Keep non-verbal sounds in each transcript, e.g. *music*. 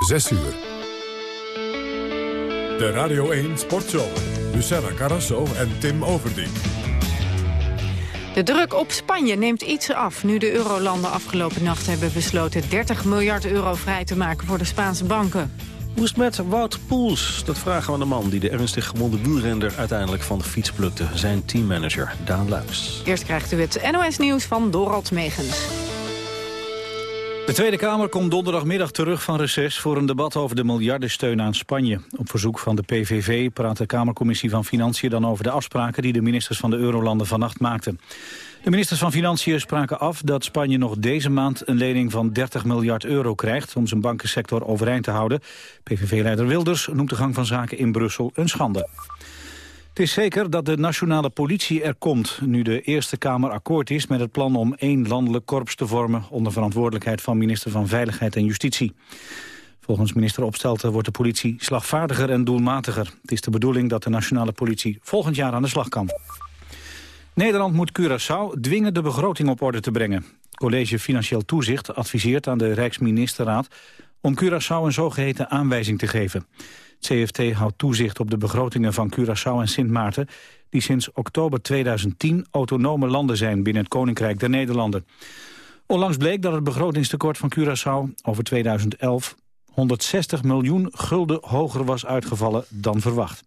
6 uur. De Radio 1 Sportshow. Luciana Carrasso en Tim Overdien. De druk op Spanje neemt iets af nu de eurolanden afgelopen nacht hebben besloten 30 miljard euro vrij te maken voor de Spaanse banken. Hoe is het met Wout Poels? Dat vragen we aan de man die de ernstig gewonde wielrender uiteindelijk van de fiets plukte. Zijn teammanager, Daan Luijs. Eerst krijgt u het NOS-nieuws van Dorald Megens. De Tweede Kamer komt donderdagmiddag terug van reces voor een debat over de miljardensteun aan Spanje. Op verzoek van de PVV praat de Kamercommissie van Financiën dan over de afspraken die de ministers van de Eurolanden vannacht maakten. De ministers van Financiën spraken af dat Spanje nog deze maand een lening van 30 miljard euro krijgt om zijn bankensector overeind te houden. PVV-leider Wilders noemt de gang van zaken in Brussel een schande. Het is zeker dat de nationale politie er komt... nu de Eerste Kamer akkoord is met het plan om één landelijk korps te vormen... onder verantwoordelijkheid van minister van Veiligheid en Justitie. Volgens minister Opstelten wordt de politie slagvaardiger en doelmatiger. Het is de bedoeling dat de nationale politie volgend jaar aan de slag kan. Nederland moet Curaçao dwingen de begroting op orde te brengen. Het College Financieel Toezicht adviseert aan de Rijksministerraad... om Curaçao een zogeheten aanwijzing te geven. CFT houdt toezicht op de begrotingen van Curaçao en Sint Maarten... die sinds oktober 2010 autonome landen zijn binnen het Koninkrijk der Nederlanden. Onlangs bleek dat het begrotingstekort van Curaçao over 2011... 160 miljoen gulden hoger was uitgevallen dan verwacht.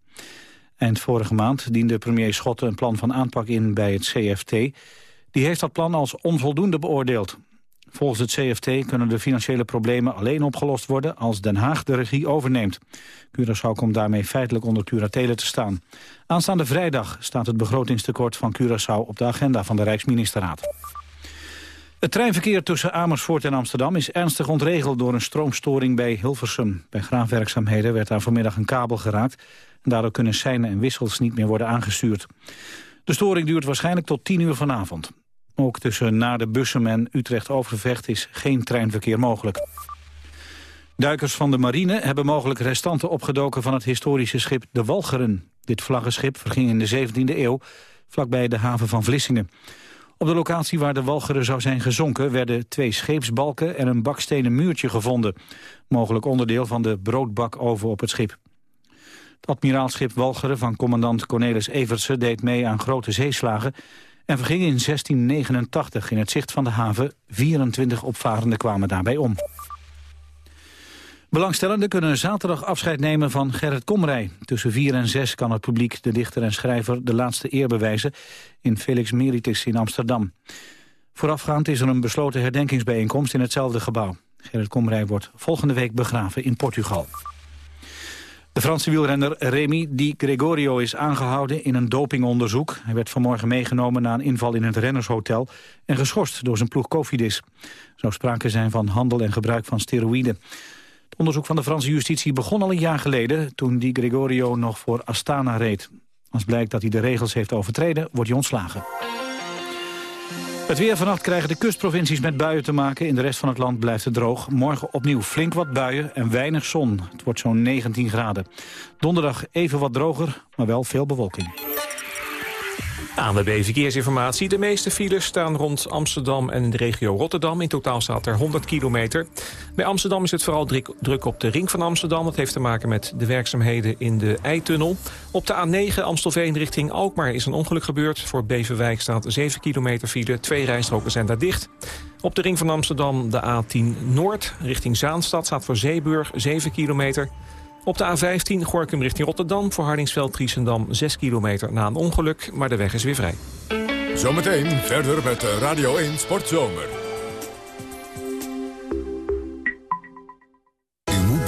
Eind vorige maand diende premier Schotten een plan van aanpak in bij het CFT. Die heeft dat plan als onvoldoende beoordeeld. Volgens het CFT kunnen de financiële problemen alleen opgelost worden als Den Haag de regie overneemt. Curaçao komt daarmee feitelijk onder curatele te staan. Aanstaande vrijdag staat het begrotingstekort van Curaçao op de agenda van de Rijksministerraad. Het treinverkeer tussen Amersfoort en Amsterdam is ernstig ontregeld door een stroomstoring bij Hilversum. Bij graafwerkzaamheden werd daar vanmiddag een kabel geraakt. En daardoor kunnen seinen en wissels niet meer worden aangestuurd. De storing duurt waarschijnlijk tot 10 uur vanavond. Ook tussen naar de Bussum en Utrecht-Overvecht is geen treinverkeer mogelijk. Duikers van de marine hebben mogelijk restanten opgedoken van het historische schip de Walcheren. Dit vlaggenschip verging in de 17e eeuw vlakbij de haven van Vlissingen. Op de locatie waar de Walcheren zou zijn gezonken werden twee scheepsbalken en een bakstenen muurtje gevonden. Mogelijk onderdeel van de broodbakoven op het schip. Het admiraalschip Walcheren van commandant Cornelis Evertse deed mee aan grote zeeslagen en verging in 1689 in het zicht van de haven. 24 opvarenden kwamen daarbij om. Belangstellenden kunnen zaterdag afscheid nemen van Gerrit Komrij. Tussen 4 en 6 kan het publiek de dichter en schrijver de laatste eer bewijzen... in Felix Meritis in Amsterdam. Voorafgaand is er een besloten herdenkingsbijeenkomst in hetzelfde gebouw. Gerrit Komrij wordt volgende week begraven in Portugal. De Franse wielrenner Remy Di Gregorio is aangehouden in een dopingonderzoek. Hij werd vanmorgen meegenomen na een inval in het rennershotel... en geschorst door zijn ploeg Cofidis. Zou sprake zijn van handel en gebruik van steroïden. Het onderzoek van de Franse justitie begon al een jaar geleden... toen Di Gregorio nog voor Astana reed. Als blijkt dat hij de regels heeft overtreden, wordt hij ontslagen. Het weer vannacht krijgen de kustprovincies met buien te maken. In de rest van het land blijft het droog. Morgen opnieuw flink wat buien en weinig zon. Het wordt zo'n 19 graden. Donderdag even wat droger, maar wel veel bewolking. ANWB Verkeersinformatie. De meeste files staan rond Amsterdam en de regio Rotterdam. In totaal staat er 100 kilometer. Bij Amsterdam is het vooral druk op de ring van Amsterdam. Dat heeft te maken met de werkzaamheden in de Eitunnel. Op de A9 Amstelveen richting Alkmaar is een ongeluk gebeurd. Voor Beverwijk staat 7 kilometer file. Twee rijstroken zijn daar dicht. Op de ring van Amsterdam de A10 Noord richting Zaanstad staat voor Zeeburg 7 kilometer. Op de A15 Gorkum richting Rotterdam voor Hardingsveld-Triesendam 6 kilometer na een ongeluk, maar de weg is weer vrij. Zometeen verder met Radio 1 Sportzomer.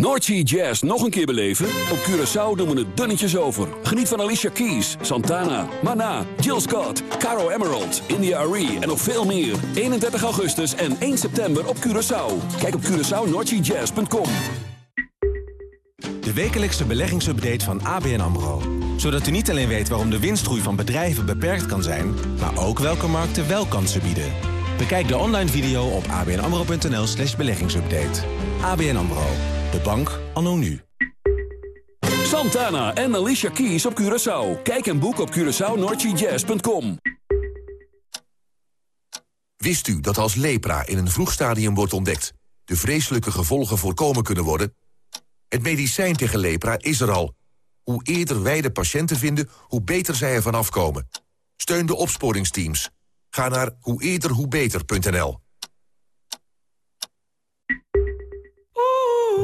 Noordsea Jazz nog een keer beleven? Op Curaçao doen we het dunnetjes over. Geniet van Alicia Keys, Santana, Mana, Jill Scott, Caro Emerald, India Arie en nog veel meer. 31 augustus en 1 september op Curaçao. Kijk op CuraçaoNoordseaJazz.com. De wekelijkse beleggingsupdate van ABN AMRO. Zodat u niet alleen weet waarom de winstgroei van bedrijven beperkt kan zijn... maar ook welke markten wel kansen bieden. Bekijk de online video op abnamro.nl slash beleggingsupdate. ABN AMRO. De bank anno nu. Santana en Alicia Keys op Curaçao. Kijk en boek op CuraçaoNoordseaJazz.com. Wist u dat als lepra in een vroeg stadium wordt ontdekt... de vreselijke gevolgen voorkomen kunnen worden? Het medicijn tegen lepra is er al. Hoe eerder wij de patiënten vinden, hoe beter zij ervan afkomen. Steun de opsporingsteams. Ga naar hoe eerder hoe beter.nl.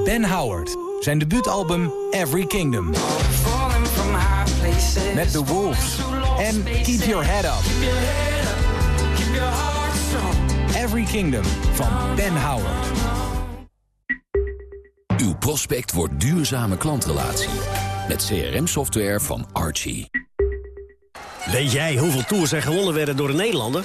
Ben Howard, zijn debuutalbum Every Kingdom. Met The Wolves en Keep Your Head Up. Every Kingdom van Ben Howard. Uw prospect wordt duurzame klantrelatie. Met CRM-software van Archie. Weet jij hoeveel tours er gewonnen werden door een Nederlander?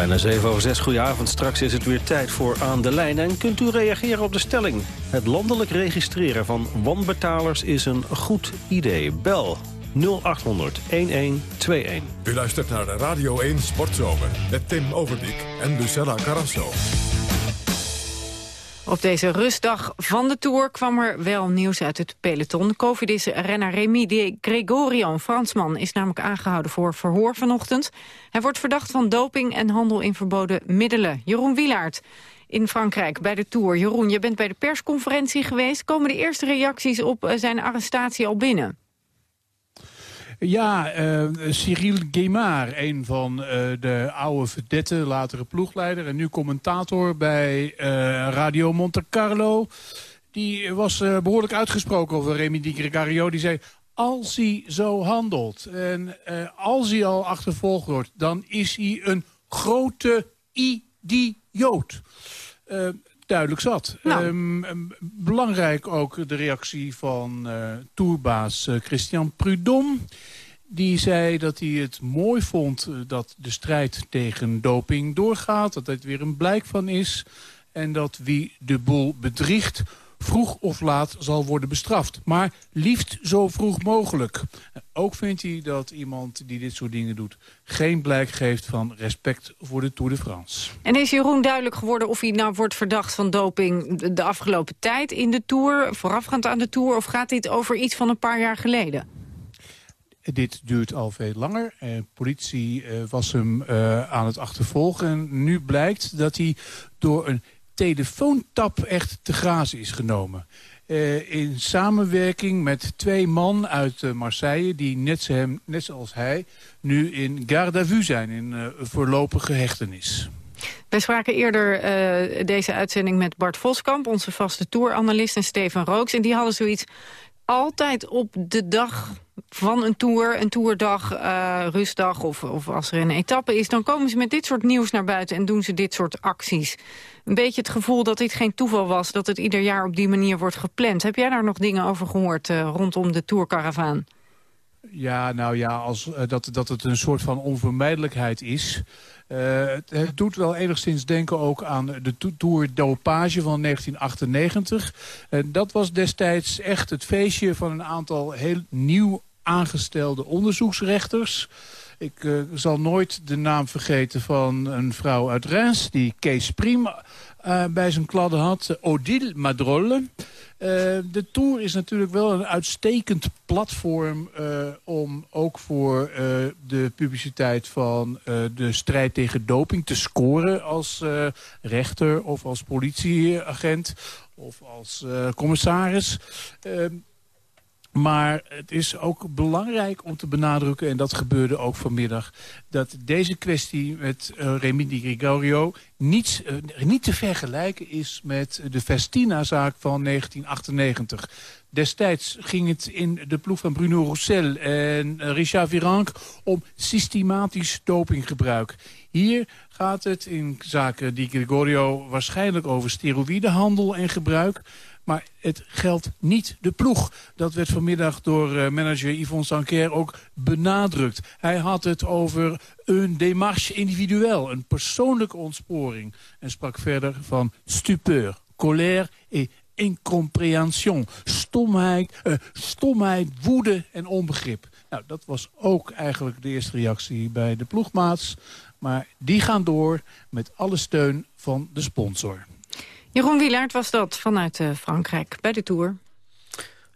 Bijna 7 over 6, goedenavond. Straks is het weer tijd voor Aan de Lijn. En kunt u reageren op de stelling. Het landelijk registreren van wanbetalers is een goed idee. Bel 0800 1121. U luistert naar de Radio 1 Sportzomer met Tim Overdijk en Lucella Carrasso. Op deze rustdag van de Tour kwam er wel nieuws uit het peloton. Covidis-renner Remy de Gregorio, een Fransman, is namelijk aangehouden voor verhoor vanochtend. Hij wordt verdacht van doping en handel in verboden middelen. Jeroen Wielaert in Frankrijk bij de Tour. Jeroen, je bent bij de persconferentie geweest. Komen de eerste reacties op eh, zijn arrestatie al binnen? Ja, uh, Cyril Guimard, een van uh, de oude vedetten, latere ploegleider... en nu commentator bij uh, Radio Monte Carlo... die was behoorlijk uitgesproken over Remy Di Gregario. Die zei, als hij zo handelt en als hij al achtervolgd wordt... dan is hij een grote idioot duidelijk zat. Nou. Um, belangrijk ook de reactie van uh, tourbaas uh, Christian Prudhomme. Die zei dat hij het mooi vond uh, dat de strijd tegen doping doorgaat. Dat het weer een blijk van is. En dat wie de boel bedriegt vroeg of laat zal worden bestraft. Maar liefst zo vroeg mogelijk. Ook vindt hij dat iemand die dit soort dingen doet... geen blijk geeft van respect voor de Tour de France. En is Jeroen duidelijk geworden of hij nou wordt verdacht van doping... de afgelopen tijd in de Tour, voorafgaand aan de Tour... of gaat dit over iets van een paar jaar geleden? Dit duurt al veel langer. De eh, politie uh, was hem uh, aan het achtervolgen. En nu blijkt dat hij door een telefoontap echt te grazen is genomen. Uh, in samenwerking met twee man uit uh, Marseille... die net, net zoals hij nu in garde à vue zijn, in uh, voorlopige hechtenis. Wij spraken eerder deze uitzending met Bart Voskamp... onze vaste touranalist en Steven Rooks. En die hadden zoiets altijd op de dag van een tour, een toerdag, uh, rustdag of, of als er een etappe is... dan komen ze met dit soort nieuws naar buiten en doen ze dit soort acties. Een beetje het gevoel dat dit geen toeval was, dat het ieder jaar op die manier wordt gepland. Heb jij daar nog dingen over gehoord uh, rondom de tourcaravaan? Ja, nou ja, als, uh, dat, dat het een soort van onvermijdelijkheid is... Uh, het, doet wel enigszins denken ook aan de to Tour Dopage van 1998. Uh, dat was destijds echt het feestje van een aantal heel nieuw aangestelde onderzoeksrechters. Ik uh, zal nooit de naam vergeten van een vrouw uit Reims... die Kees Priem uh, bij zijn kladden had, Odile Madrolle. De Tour is natuurlijk wel een uitstekend platform... om ook voor de publiciteit van de strijd tegen doping te scoren... als rechter of als politieagent of als commissaris... Maar het is ook belangrijk om te benadrukken, en dat gebeurde ook vanmiddag... dat deze kwestie met uh, Di Gregorio niet, uh, niet te vergelijken is met de Festina-zaak van 1998. Destijds ging het in de ploeg van Bruno Roussel en Richard Virenque om systematisch dopinggebruik. Hier gaat het in zaken Di Gregorio waarschijnlijk over steroïdehandel en gebruik... Maar het geldt niet de ploeg. Dat werd vanmiddag door uh, manager Yvonne Sanquer ook benadrukt. Hij had het over een démarche individueel, een persoonlijke ontsporing. En sprak verder van stupeur, colère et incompréhension. Stomheid, uh, stomheid, woede en onbegrip. Nou, dat was ook eigenlijk de eerste reactie bij de ploegmaats. Maar die gaan door met alle steun van de sponsor. Jeroen Wielaert was dat vanuit uh, Frankrijk bij de Tour.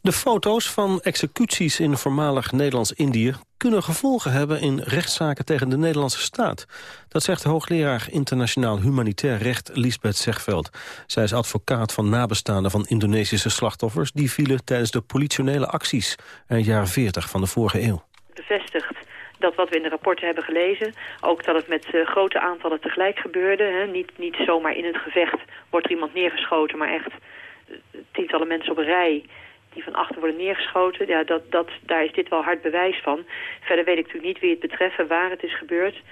De foto's van executies in voormalig Nederlands-Indië... kunnen gevolgen hebben in rechtszaken tegen de Nederlandse staat. Dat zegt hoogleraar internationaal humanitair recht Lisbeth Zegveld. Zij is advocaat van nabestaanden van Indonesische slachtoffers... die vielen tijdens de politionele acties eind jaren 40 van de vorige eeuw. Bevestigt dat wat we in de rapporten hebben gelezen... ook dat het met uh, grote aantallen tegelijk gebeurde. Hè? Niet, niet zomaar in het gevecht wordt er iemand neergeschoten... maar echt uh, tientallen mensen op een rij die van achter worden neergeschoten. Ja, dat, dat, daar is dit wel hard bewijs van. Verder weet ik natuurlijk niet wie het betreft en waar het is gebeurd.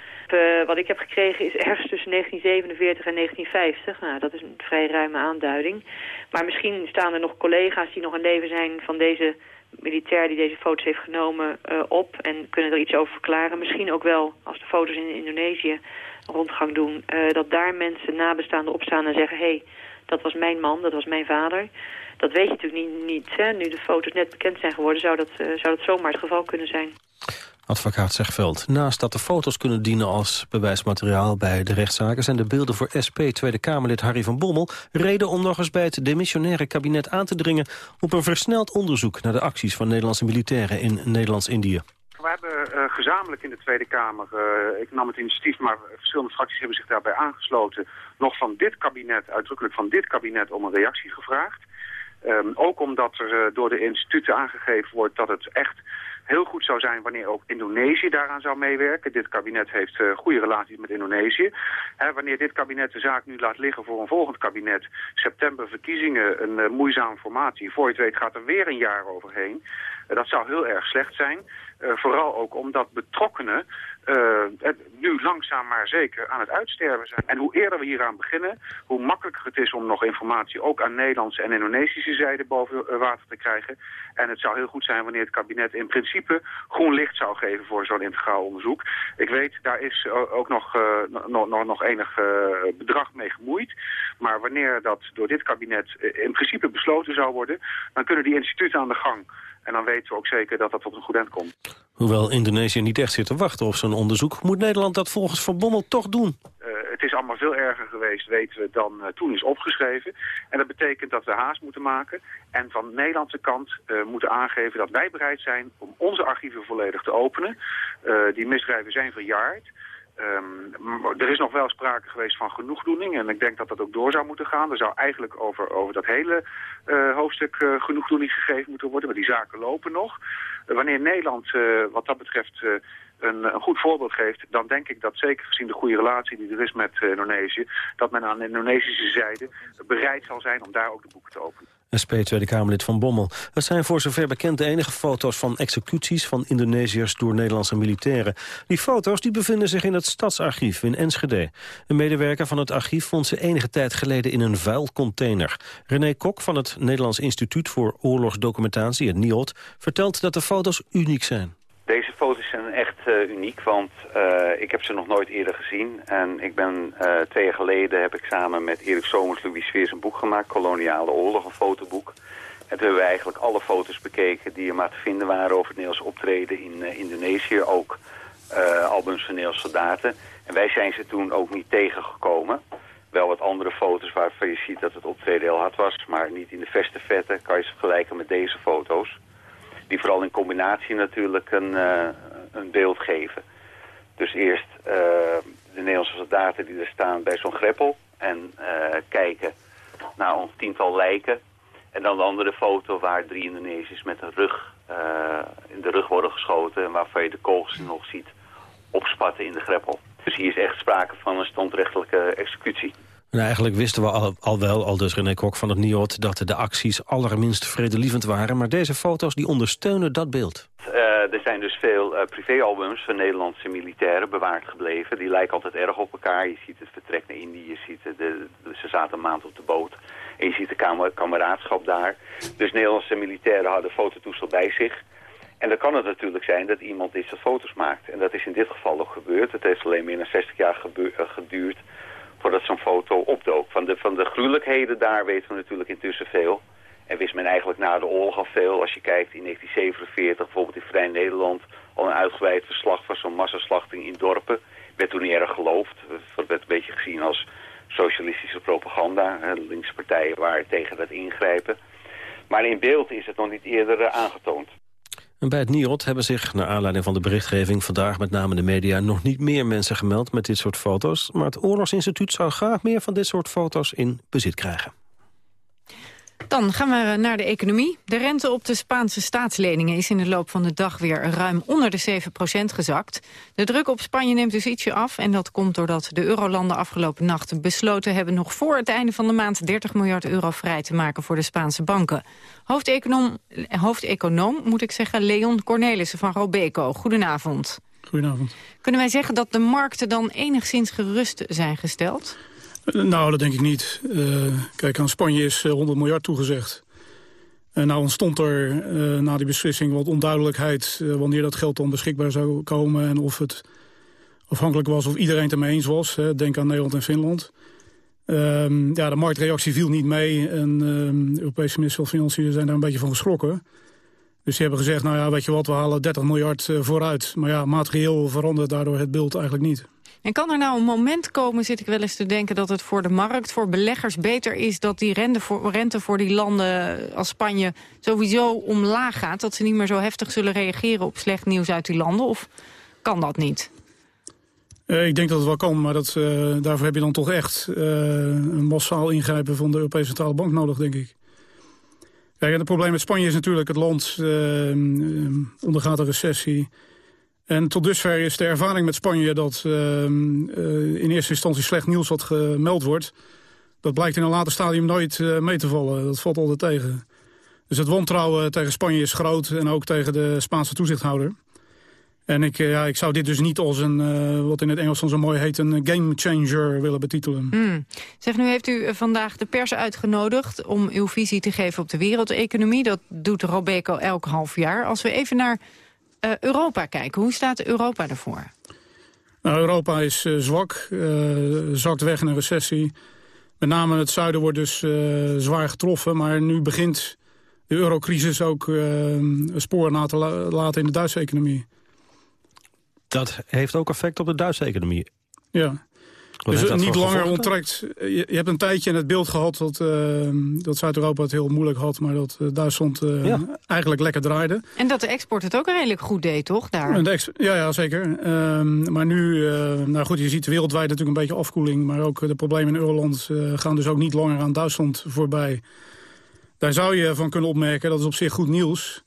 Wat ik heb gekregen is ergens tussen 1947 en 1950. Nou, dat is een vrij ruime aanduiding. Maar misschien staan er nog collega's die nog in leven zijn van deze militair die deze foto's heeft genomen uh, op en kunnen er iets over verklaren. Misschien ook wel, als de foto's in Indonesië rondgang doen, uh, dat daar mensen nabestaanden opstaan en zeggen... hé, hey, dat was mijn man, dat was mijn vader. Dat weet je natuurlijk niet. niet hè? Nu de foto's net bekend zijn geworden, zou dat, uh, zou dat zomaar het geval kunnen zijn. Advocaat Zegveld. Naast dat de foto's kunnen dienen als bewijsmateriaal bij de rechtszaken... zijn de beelden voor SP Tweede Kamerlid Harry van Bommel... reden om nog eens bij het demissionaire kabinet aan te dringen... op een versneld onderzoek naar de acties van Nederlandse militairen in Nederlands-Indië. We hebben uh, gezamenlijk in de Tweede Kamer, uh, ik nam het initiatief, maar verschillende fracties hebben zich daarbij aangesloten, nog van dit kabinet, uitdrukkelijk van dit kabinet, om een reactie gevraagd. Um, ook omdat er uh, door de instituten aangegeven wordt dat het echt heel goed zou zijn wanneer ook Indonesië daaraan zou meewerken. Dit kabinet heeft uh, goede relaties met Indonesië. Hè, wanneer dit kabinet de zaak nu laat liggen voor een volgend kabinet... september verkiezingen, een uh, moeizame formatie... voor je het weet gaat er weer een jaar overheen. Uh, dat zou heel erg slecht zijn. vooral ook omdat betrokkenen uh, nu langzaam maar zeker aan het uitsterven zijn. En hoe eerder we hieraan beginnen, hoe makkelijker het is om nog informatie ook aan Nederlandse en Indonesische zijde boven water te krijgen. En het zou heel goed zijn wanneer het kabinet in principe groen licht zou geven voor zo'n integraal onderzoek. Ik weet, daar is ook nog, nog, nog, enig bedrag mee gemoeid. Maar wanneer dat door dit kabinet in principe besloten zou worden, dan kunnen die instituten aan de gang. En dan weten we ook zeker dat dat op een goed eind komt. Hoewel Indonesië niet echt zit te wachten op zo'n onderzoek... moet Nederland dat volgens Van Bommel toch doen. Uh, het is allemaal veel erger geweest, weten we, dan uh, toen is opgeschreven. En dat betekent dat we haast moeten maken. En van de Nederlandse kant uh, moeten aangeven dat wij bereid zijn... om onze archieven volledig te openen. die misdrijven zijn verjaard. Um, er is nog wel sprake geweest van genoegdoening en ik denk dat dat ook door zou moeten gaan. Er zou eigenlijk over, over dat hele uh, hoofdstuk uh, genoegdoening gegeven moeten worden, maar die zaken lopen nog. Uh, wanneer Nederland wat dat betreft een, een, goed voorbeeld geeft, dan denk ik dat zeker gezien de goede relatie die er is met Indonesië, dat men aan de Indonesische zijde bereid zal zijn om daar ook de boeken te openen. SP Tweede Kamerlid van Bommel. Het zijn voor zover bekend de enige foto's van executies van Indonesiërs door Nederlandse militairen. Die foto's die bevinden zich in het Stadsarchief in Enschede. Een medewerker van het archief vond ze enige tijd geleden in een vuilcontainer. René Kok van het Nederlands Instituut voor Oorlogsdocumentatie, het NIOD, vertelt dat de foto's uniek zijn. Deze foto's zijn echt uh, uniek, want uh, ik heb ze nog nooit eerder gezien. En ik ben uh, twee jaar geleden heb ik samen met Erik Somers Louis Sveers een boek gemaakt, Koloniale Oorlog, een fotoboek. En toen hebben we eigenlijk alle foto's bekeken die er maar te vinden waren over het Nederlands optreden in Indonesië. Ook albums van Nederlandse soldaten. En wij zijn ze toen ook niet tegengekomen. Wel wat andere foto's waarvan je ziet dat het optreden heel hard was, maar niet in de verste vette. Kan je ze vergelijken met deze foto's die vooral in combinatie natuurlijk een, uh, een beeld geven. Dus eerst uh, de Nederlandse soldaten die er staan bij zo'n greppel en uh, kijken naar een tiental lijken. En dan de andere foto waar drie Indonesiërs met een rug, in de rug worden geschoten... en waarvan je de kogels nog ziet opspatten in de greppel. Dus hier is echt sprake van een standrechtelijke executie. En eigenlijk wisten we al, al wel, al dus René Kok van het NIOD... dat de acties allerminst vredelievend waren. Maar deze foto's die ondersteunen dat beeld. Uh, er zijn dus veel uh, privéalbums van Nederlandse militairen bewaard gebleven. Die lijken altijd erg op elkaar. Je ziet het vertrek naar Indië, je ziet de, ze zaten een maand op de boot. En je ziet de kamer, kameraadschap daar. Dus Nederlandse militairen hadden fototoestel bij zich. En dan kan het natuurlijk zijn dat iemand soort foto's maakt. En dat is in dit geval ook gebeurd. Het heeft alleen meer dan 60 jaar geduurd voordat zo'n foto opdook. Van de, van de gruwelijkheden daar weten we natuurlijk intussen veel. En wist men eigenlijk na de oorlog al veel. Als je kijkt in 1947, bijvoorbeeld in Vrij Nederland... al een uitgebreid verslag van zo'n massaslachting in dorpen. Werd toen niet erg geloofd. Dat werd een beetje gezien als socialistische propaganda. Linkse partijen waren tegen dat ingrijpen. Maar in beeld is het nog niet eerder eh, aangetoond. En bij het NIOD hebben zich, naar aanleiding van de berichtgeving... vandaag met name de media nog niet meer mensen gemeld met dit soort foto's. Maar het Oorlogsinstituut zou graag meer van dit soort foto's in bezit krijgen. Dan gaan we naar de economie. De rente op de Spaanse staatsleningen is in de loop van de dag weer ruim onder de 7% gezakt. De druk op Spanje neemt dus ietsje af en dat komt doordat de eurolanden afgelopen nacht besloten hebben nog voor het einde van de maand 30 miljard euro vrij te maken voor de Spaanse banken. Hoofdeconoom, hoofdeconoom moet ik zeggen, Leon Cornelissen van Robeco. Goedenavond. Goedenavond. Kunnen wij zeggen dat de markten dan enigszins gerust zijn gesteld? Nou, dat denk ik niet. Uh, kijk, aan Spanje is 100 eh, miljard toegezegd. En nou ontstond er na die beslissing wat onduidelijkheid... Wanneer dat geld dan beschikbaar zou komen... en of het afhankelijk was of iedereen het ermee eens was. Hè. Denk aan Nederland en Finland. Um, ja, de marktreactie viel niet mee. En de Europese minister van Financiën zijn daar een beetje van geschrokken. Dus die hebben gezegd, nou ja, weet je wat, we halen 30 miljard vooruit. Maar ja, materieel verandert daardoor het beeld eigenlijk niet. En kan er nou een moment komen, zit ik wel eens te denken... dat het voor de markt, voor beleggers beter is... dat die rente voor, rente voor die landen als Spanje sowieso omlaag gaat... dat ze niet meer zo heftig zullen reageren op slecht nieuws uit die landen? Of kan dat niet? Uh, ik denk dat het wel kan, maar dat, uh, daarvoor heb je dan toch echt een massaal ingrijpen van de Europese Centrale Bank nodig, denk ik. Kijk, het probleem met Spanje is natuurlijk het land ondergaat een recessie. En tot dusver is de ervaring met Spanje dat uh, in eerste instantie slecht nieuws wat gemeld wordt. Dat blijkt in een later stadium nooit uh, mee te vallen. Dat valt altijd tegen. Dus het wantrouwen tegen Spanje is groot en ook tegen de Spaanse toezichthouder. En ik, ja, ik zou dit dus niet als een, wat in het Engels dan zo mooi heet, een game changer willen betitelen. Mm. Zeg, nu heeft u vandaag de pers uitgenodigd om uw visie te geven op de wereldeconomie. Dat doet Robeco elk half jaar. Als we even naar Europa kijken. Hoe staat Europa ervoor? Nou, Europa is uh, zwak, uh, zakt weg in een recessie. Met name het zuiden wordt dus zwaar getroffen. Maar nu begint de eurocrisis ook sporen na te la laten in de Duitse economie. Dat heeft ook effect op de Duitse economie? Ja. Wat dus niet langer onttrekt. Je, hebt een tijdje in het beeld gehad dat, uh, dat Zuid-Europa het heel moeilijk had... maar dat uh, Duitsland uh, eigenlijk lekker draaide. En dat de export het ook redelijk goed deed, toch? Daar? ja, ja, zeker. Ehm, maar nu, nou goed, je ziet wereldwijd natuurlijk een beetje afkoeling... maar ook de problemen in Euroland gaan dus ook niet langer aan Duitsland voorbij. Daar zou je van kunnen opmerken, dat is op zich goed nieuws...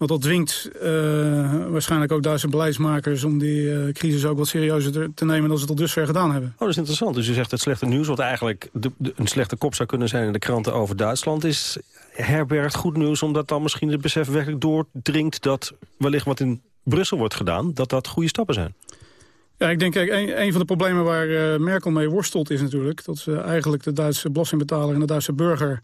Want dat dwingt uh, waarschijnlijk ook Duitse beleidsmakers... om die uh, crisis ook wat serieuzer te nemen dan ze tot dusver gedaan hebben. Oh, dat is interessant. Dus u zegt het slechte nieuws... wat eigenlijk de, de, een slechte kop zou kunnen zijn in de kranten over Duitsland... is herbergt goed nieuws omdat dan misschien het besef werkelijk doordringt... dat wellicht wat in Brussel wordt gedaan, dat dat goede stappen zijn. Ja, ik denk, kijk, een, een van de problemen waar uh, Merkel mee worstelt is natuurlijk... dat ze eigenlijk de Duitse belastingbetaler en de Duitse burger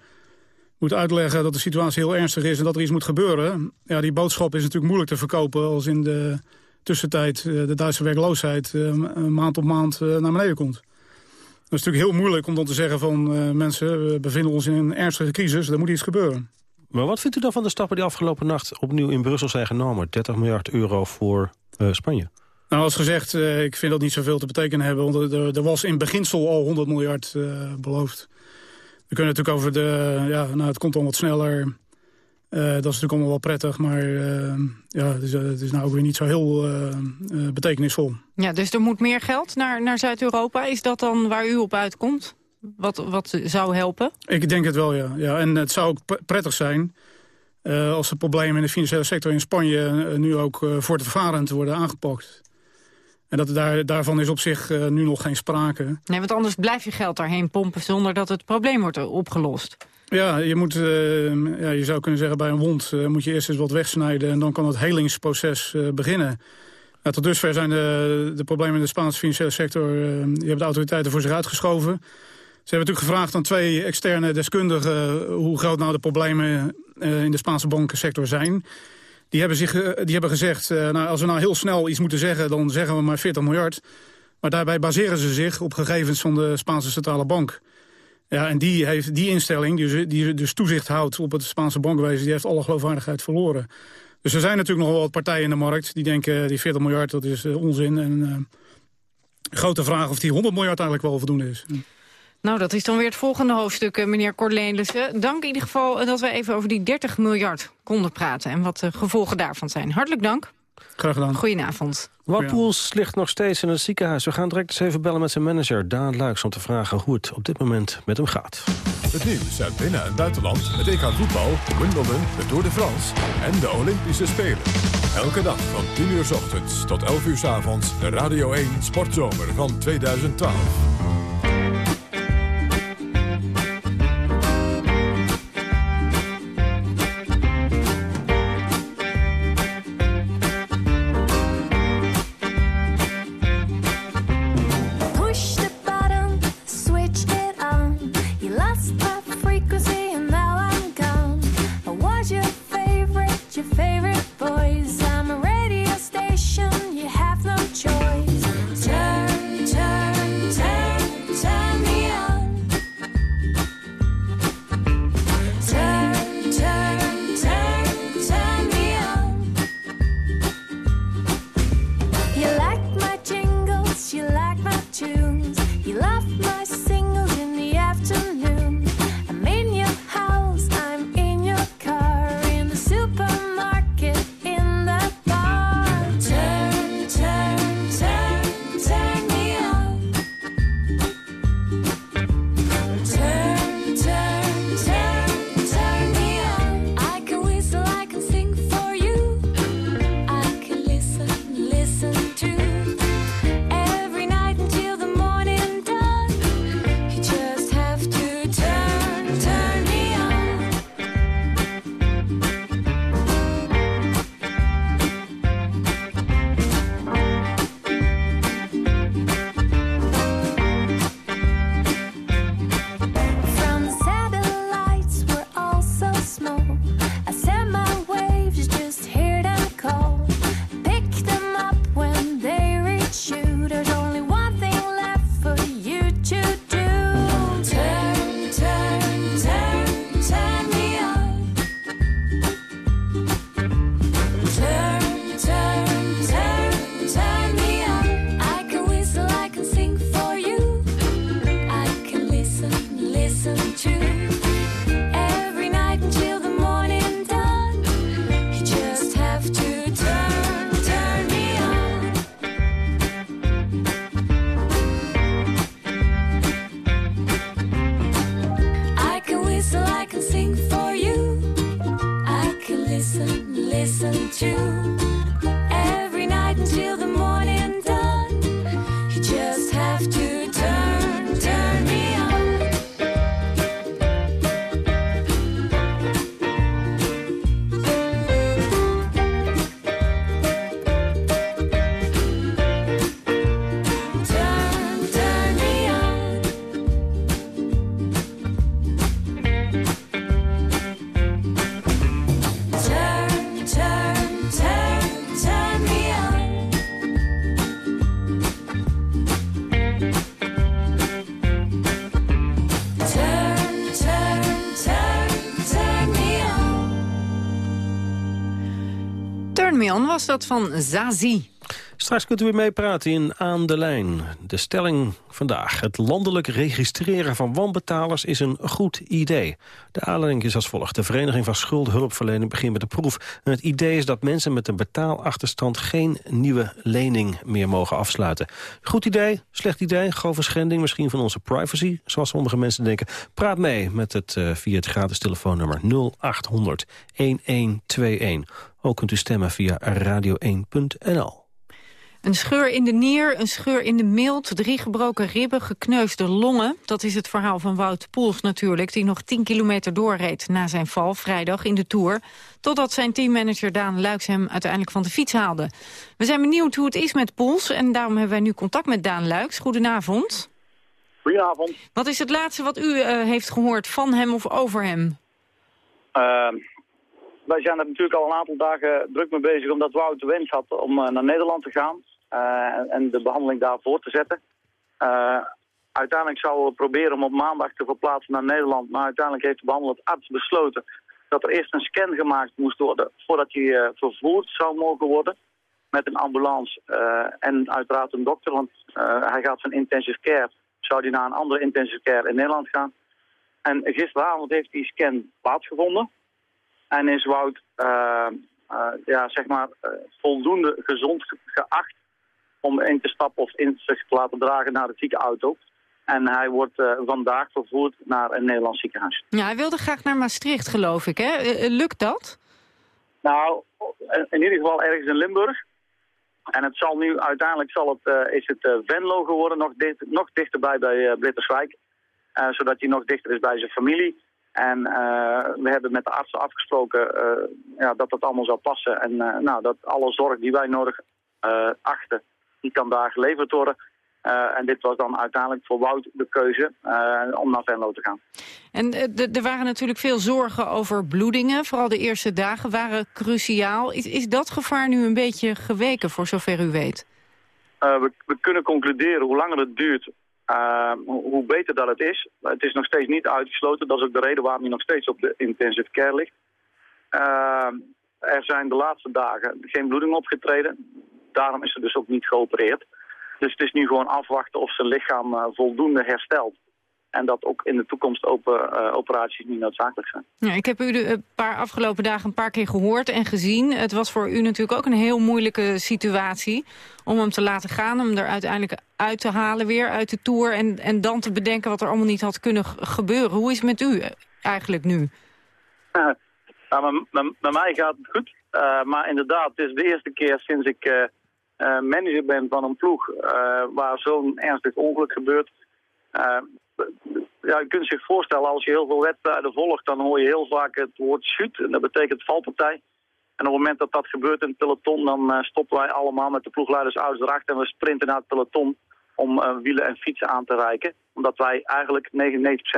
moet uitleggen dat de situatie heel ernstig is en dat er iets moet gebeuren. Ja, die boodschap is natuurlijk moeilijk te verkopen als in de tussentijd eh, de Duitse werkloosheid eh, maand op maand eh, naar beneden komt. Dat is natuurlijk heel moeilijk om dan te zeggen van mensen, we bevinden ons in een ernstige crisis, er moet iets gebeuren. Maar wat vindt u dan van de stappen die afgelopen nacht opnieuw in Brussel zijn genomen? 30 miljard euro voor Spanje. Nou, als gezegd, ik vind dat niet zoveel te betekenen hebben. Want er, er was in beginsel al 100 miljard beloofd. We kunnen natuurlijk over de... Ja, nou, het komt dan wat sneller. Uh, dat is natuurlijk allemaal wel prettig, maar uh, ja, het is, uh, het is, nou ook weer niet zo heel betekenisvol. Ja, dus er moet meer geld naar, naar Zuid-Europa. Is dat dan waar u op uitkomt? wat, wat zou helpen? Ik denk het wel, ja. ja en het zou ook prettig zijn... Als de problemen in de financiële sector in Spanje... Nu ook voortvarend worden aangepakt. En dat, daar, daarvan is op zich nu nog geen sprake. Nee, want anders blijf je geld daarheen pompen... zonder dat het probleem wordt opgelost. Ja, je, moet, ja, je zou kunnen zeggen bij een wond... moet je eerst eens wat wegsnijden... en dan kan het helingsproces beginnen. Nou, tot dusver zijn de, de problemen in de Spaanse financiële sector... die hebben de autoriteiten voor zich uitgeschoven... Ze hebben natuurlijk gevraagd aan twee externe deskundigen... hoe groot nou de problemen in de Spaanse bankensector zijn. Die hebben, zich, uh, die hebben gezegd, uh, nou, als we nou heel snel iets moeten zeggen... dan zeggen we maar 40 miljard. Maar daarbij baseren ze zich op gegevens van de Spaanse Centrale Bank. Ja, en die, heeft, die instelling, die, die dus toezicht houdt op het Spaanse bankwezen... die heeft alle geloofwaardigheid verloren. Dus er zijn natuurlijk nog wel wat partijen in de markt... die denken, die 40 miljard, dat is onzin. En grote vraag of die 100 miljard eigenlijk wel voldoende is. Nou, dat is dan weer het volgende hoofdstuk, eh, meneer Cornelissen. Dank in ieder geval eh, dat we even over die 30 miljard konden praten... en wat de gevolgen daarvan zijn. Hartelijk dank. Graag gedaan. Goedenavond. Wout ligt nog steeds in het ziekenhuis. We gaan direct eens even bellen met zijn manager Daan Luiks... om te vragen hoe het op dit moment met hem gaat. Het nieuws uit binnen- en buitenland. Het EK voetbal, Wimbledon, de Tour de France en de Olympische Spelen. Elke dag van 10 uur s ochtends tot 11 uur s avonds... de Radio 1 Sportzomer van 2012. Was dat van Zazie. Straks kunt u weer meepraten in Aan de Lijn. De stelling vandaag. Het landelijk registreren van wanbetalers is een goed idee. De aanleiding is als volgt. De Vereniging van Schuldhulpverlening begint met de proef. En het idee is dat mensen met een betaalachterstand... geen nieuwe lening meer mogen afsluiten. Goed idee, slecht idee, grove schending misschien van onze privacy... zoals sommige mensen denken. Praat mee met het, uh, via het gratis telefoonnummer 0800 1121. Ook kunt u stemmen via radio1.nl. Een scheur in de nier, een scheur in de milt, drie gebroken ribben, gekneusde longen. Dat is het verhaal van Wout Poels natuurlijk, die nog 10 kilometer doorreed na zijn val vrijdag in de Tour. Totdat zijn teammanager Daan Luiks hem uiteindelijk van de fiets haalde. We zijn benieuwd hoe het is met Poels en daarom hebben wij nu contact met Daan Luiks. Goedenavond. Goedenavond. Wat is het laatste wat u uh, heeft gehoord van hem of over hem? Uh, wij zijn er natuurlijk al een aantal dagen druk mee bezig omdat Wout de wens had om uh, naar Nederland te gaan. Uh, en de behandeling daar voor te zetten. Uh, uiteindelijk zouden we proberen om op maandag te verplaatsen naar Nederland. Maar uiteindelijk heeft de behandelend arts besloten dat er eerst een scan gemaakt moest worden voordat hij uh, vervoerd zou mogen worden. Met een ambulance en uiteraard een dokter, want hij gaat van intensive care. Zou hij naar een andere intensive care in Nederland gaan. En gisteravond heeft die scan plaatsgevonden. En is Wout ja, zeg maar, voldoende gezond geacht om in te stappen of in zich te laten dragen naar de ziekenauto. En hij wordt uh, vandaag vervoerd naar een Nederlands ziekenhuis. Ja, hij wilde graag naar Maastricht, geloof ik. Hè? Uh, lukt dat? Nou, in ieder geval ergens in Limburg. En het zal nu uiteindelijk zal het, uh, is het Venlo geworden, nog, dicht, nog dichterbij bij uh, Blitterswijk. zodat hij nog dichter is bij zijn familie. En we hebben met de artsen afgesproken ja, dat dat allemaal zou passen. En nou, dat alle zorg die wij nodig achten, die kan daar geleverd worden. Uh, en dit was dan uiteindelijk voor Wout de keuze uh, om naar Venlo te gaan. En uh, er waren natuurlijk veel zorgen over bloedingen. Vooral de eerste dagen waren cruciaal. Is, is dat gevaar nu een beetje geweken, voor zover u weet? We, we, kunnen concluderen, hoe langer het duurt, hoe beter dat het is. Het is nog steeds niet uitgesloten. Dat is ook de reden waarom hij nog steeds op de intensive care ligt. er zijn de laatste dagen geen bloeding opgetreden daarom is ze dus ook niet geopereerd. Dus het is nu gewoon afwachten of zijn lichaam uh, voldoende herstelt. En dat ook in de toekomst open, uh, operaties niet noodzakelijk zijn. Ja, ik heb u de paar afgelopen dagen een paar keer gehoord en gezien. Het was voor u natuurlijk ook een heel moeilijke situatie... om hem te laten gaan, om er uiteindelijk uit te halen weer uit de Tour... en, en dan te bedenken wat er allemaal niet had kunnen gebeuren. Hoe is het met u eigenlijk nu? *laughs* Uh, nou, met mij gaat het goed. maar inderdaad, het is de eerste keer sinds ik manager bent van een ploeg uh, waar zo'n ernstig ongeluk gebeurt. Uh, ja, je kunt zich voorstellen, als je heel veel wedstrijden volgt, dan hoor je heel vaak het woord shoot. En dat betekent valpartij. En op het moment dat dat gebeurt in het peloton, dan stoppen wij allemaal met de ploegleiders ouders erachter en we sprinten naar het peloton om wielen en fietsen aan te reiken. Omdat wij eigenlijk 99%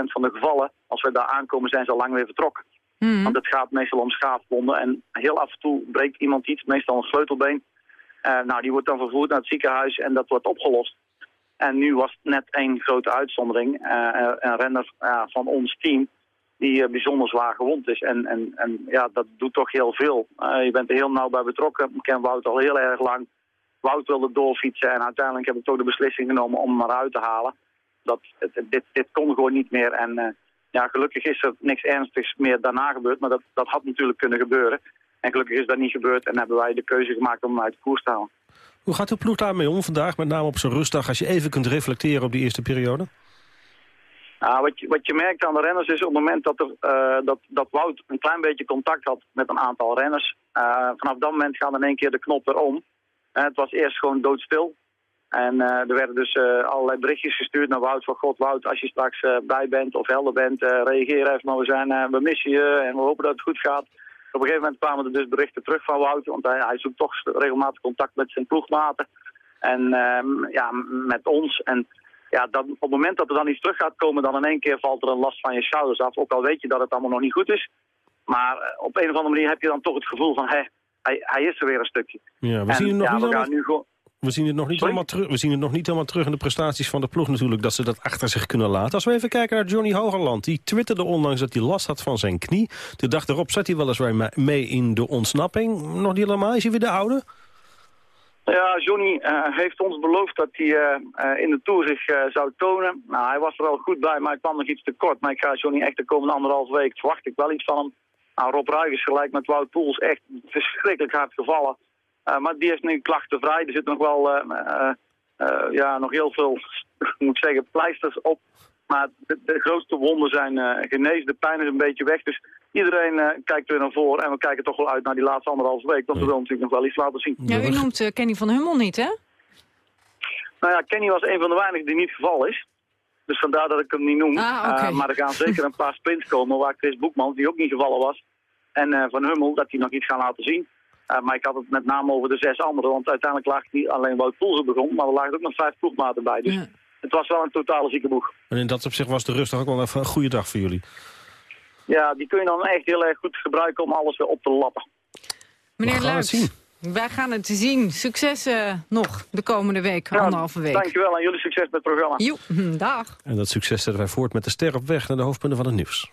van de gevallen, als wij daar aankomen, zijn ze al lang weer vertrokken. Mm. Want het gaat meestal om schaafwonden en heel af en toe breekt iemand iets, meestal een sleutelbeen. Uh, nou, die wordt dan vervoerd naar het ziekenhuis en dat wordt opgelost. En nu was het net één grote uitzondering. Uh, een renner van ons team die bijzonder zwaar gewond is. En, en, en ja, dat doet toch heel veel. je bent er heel nauw bij betrokken. Ik ken Wout al heel erg lang. Wout wilde doorfietsen en uiteindelijk heb ik toch de beslissing genomen om hem eruit te halen. Dat, dit, dit kon gewoon niet meer. En ja, gelukkig is er niks ernstigs meer daarna gebeurd. Maar dat, dat had natuurlijk kunnen gebeuren. En gelukkig is dat niet gebeurd en hebben wij de keuze gemaakt om hem uit de koers te halen. Hoe gaat de ploeg daarmee om vandaag, met name op zo'n rustdag... als je even kunt reflecteren op die eerste periode? Nou, wat, je, wat je merkt aan de renners is op het moment dat, er, uh, dat, dat Wout een klein beetje contact had met een aantal renners. Uh, vanaf dat moment gaan in één keer de knop erom. Uh, het was eerst gewoon doodstil. En er werden dus allerlei berichtjes gestuurd naar Wout van God, Wout, als je straks bij bent of helder bent, reageer even, maar we, zijn, we missen je en we hopen dat het goed gaat. Op een gegeven moment kwamen er dus berichten terug van Wout, want hij, hij zoekt toch regelmatig contact met zijn ploegmaten. En um, ja, met ons. En ja, dat, op het moment dat er dan iets terug gaat komen, dan in één keer valt er een last van je schouders af. Ook al weet je dat het allemaal nog niet goed is. Maar uh, op een of andere manier heb je dan toch het gevoel van, hé, hij, hij is er weer een stukje. Ja, we en, zien nog ja, niet we gaan nu gewoon... We zien, het nog niet helemaal terug, we zien het nog niet helemaal terug in de prestaties van de ploeg natuurlijk... dat ze dat achter zich kunnen laten. Als we even kijken naar Johnny Hogerland. Die twitterde onlangs dat hij last had van zijn knie. De dag erop zat hij weliswaar mee in de ontsnapping. Nog niet helemaal, is hij weer de oude? Ja, Johnny uh, heeft ons beloofd dat hij uh, in de Tour zich zou tonen. Nou, hij was er wel goed bij, maar hij kwam nog iets te kort. Maar ik ga Johnny echt de komende anderhalf week verwacht ik wel iets van hem. Nou, Rob Ruijs gelijk met Wout Poels echt verschrikkelijk hard gevallen. Maar die is nu klachtenvrij. Er zit nog wel ja, nog heel veel, *laughs* moet zeggen, pleisters op. Maar de, de grootste wonden zijn genezen. De pijn is een beetje weg. Dus iedereen uh, kijkt weer naar voren. En we kijken toch wel uit naar die laatste anderhalve week. Want we willen natuurlijk nog wel iets laten zien. Ja, u noemt uh, Kenny van Hummel niet, hè? Nou ja, Kenny was een van de weinigen die niet gevallen is. Dus vandaar dat ik hem niet noem. Ah, okay. uh, maar er gaan zeker een paar sprints komen waar Chris Boekman, die ook niet gevallen was. En Van Hummel, dat die nog iets gaan laten zien. Maar ik had het met name over de zes anderen. Want uiteindelijk lag niet alleen Wout Poels begon. Maar er lagen ook nog vijf ploegmaten bij. Dus ja. het was wel een totale zieke boeg. En in dat opzicht was de rust ook wel even een goede dag voor jullie. Ja, die kun je dan echt heel erg goed gebruiken om alles weer op te lappen. Meneer Luijks, wij gaan het zien. Succes uh, nog de komende week, ja, anderhalve week. Dankjewel en jullie succes met het programma. Jo, *laughs* dag. En dat succes zetten wij voort met de ster op weg naar de hoofdpunten van het nieuws.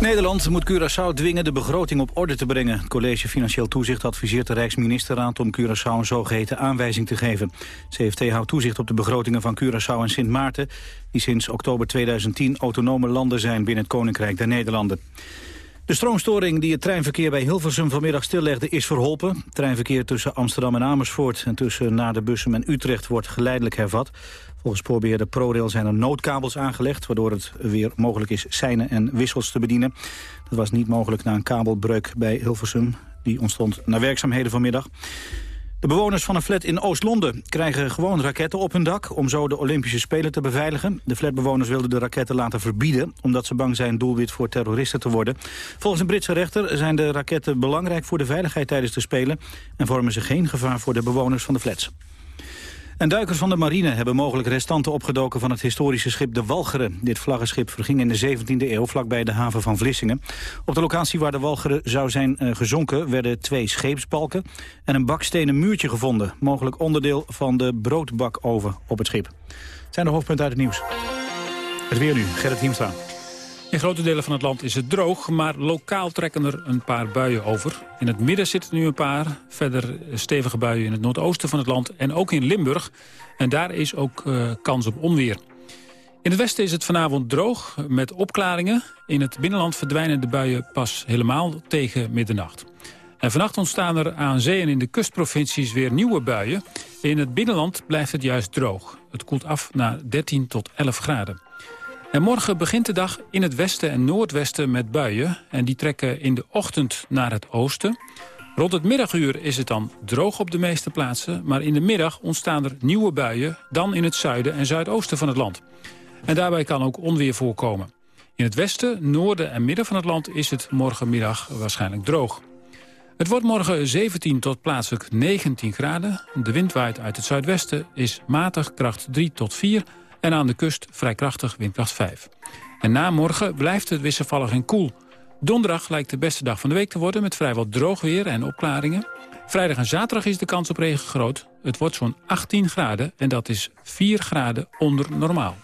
Nederland moet Curaçao dwingen de begroting op orde te brengen. Het College Financieel Toezicht adviseert de Rijksministerraad om Curaçao een zogeheten aanwijzing te geven. CFT houdt toezicht op de begrotingen van Curaçao en Sint Maarten... die sinds oktober 2010 autonome landen zijn binnen het Koninkrijk der Nederlanden. De stroomstoring die het treinverkeer bij Hilversum vanmiddag stillegde is verholpen. Het treinverkeer tussen Amsterdam en Amersfoort en tussen Naarden-Bussum en Utrecht wordt geleidelijk hervat. Volgens spoorbeheerder ProRail zijn er noodkabels aangelegd... waardoor het weer mogelijk is seinen en wissels te bedienen. Dat was niet mogelijk na een kabelbreuk bij Hilversum. Die ontstond na werkzaamheden vanmiddag. De bewoners van een flat in Oost-Londen krijgen gewoon raketten op hun dak... om zo de Olympische Spelen te beveiligen. De flatbewoners wilden de raketten laten verbieden... omdat ze bang zijn doelwit voor terroristen te worden. Volgens een Britse rechter zijn de raketten belangrijk voor de veiligheid tijdens de Spelen... en vormen ze geen gevaar voor de bewoners van de flats. En duikers van de marine hebben mogelijk restanten opgedoken van het historische schip de Walcheren. Dit vlaggenschip verging in de 17e eeuw vlakbij de haven van Vlissingen. Op de locatie waar de Walcheren zou zijn uh, gezonken werden twee scheepsbalken en een bakstenen muurtje gevonden. Mogelijk onderdeel van de broodbakoven op het schip. Het zijn de hoofdpunten uit het nieuws. Het weer nu, Gerrit Hiemstra. In grote delen van het land is het droog, maar lokaal trekken er een paar buien over. In het midden zitten nu een paar, verder stevige buien in het noordoosten van het land en ook in Limburg. En daar is ook uh, kans op onweer. In het westen is het vanavond droog met opklaringen. In het binnenland verdwijnen de buien pas helemaal tegen middernacht. En vannacht ontstaan er aan zee en in de kustprovincies weer nieuwe buien. In het binnenland blijft het juist droog. Het koelt af naar 13 tot 11 graden. En morgen begint de dag in het westen en noordwesten met buien. En die trekken in de ochtend naar het oosten. Rond het middaguur is het dan droog op de meeste plaatsen. Maar in de middag ontstaan er nieuwe buien. Dan in het zuiden en zuidoosten van het land. En daarbij kan ook onweer voorkomen. In het westen, noorden en midden van het land is het morgenmiddag waarschijnlijk droog. Het wordt morgen 17 tot plaatselijk 19 graden. De wind waait uit het zuidwesten, is matig kracht 3 tot 4... en aan de kust vrij krachtig windkracht 5. En na morgen blijft het wisselvallig en koel. Donderdag lijkt de beste dag van de week te worden... met vrijwel droog weer en opklaringen. Vrijdag en zaterdag is de kans op regen groot. Het wordt zo'n 18 graden en dat is 4 graden onder normaal.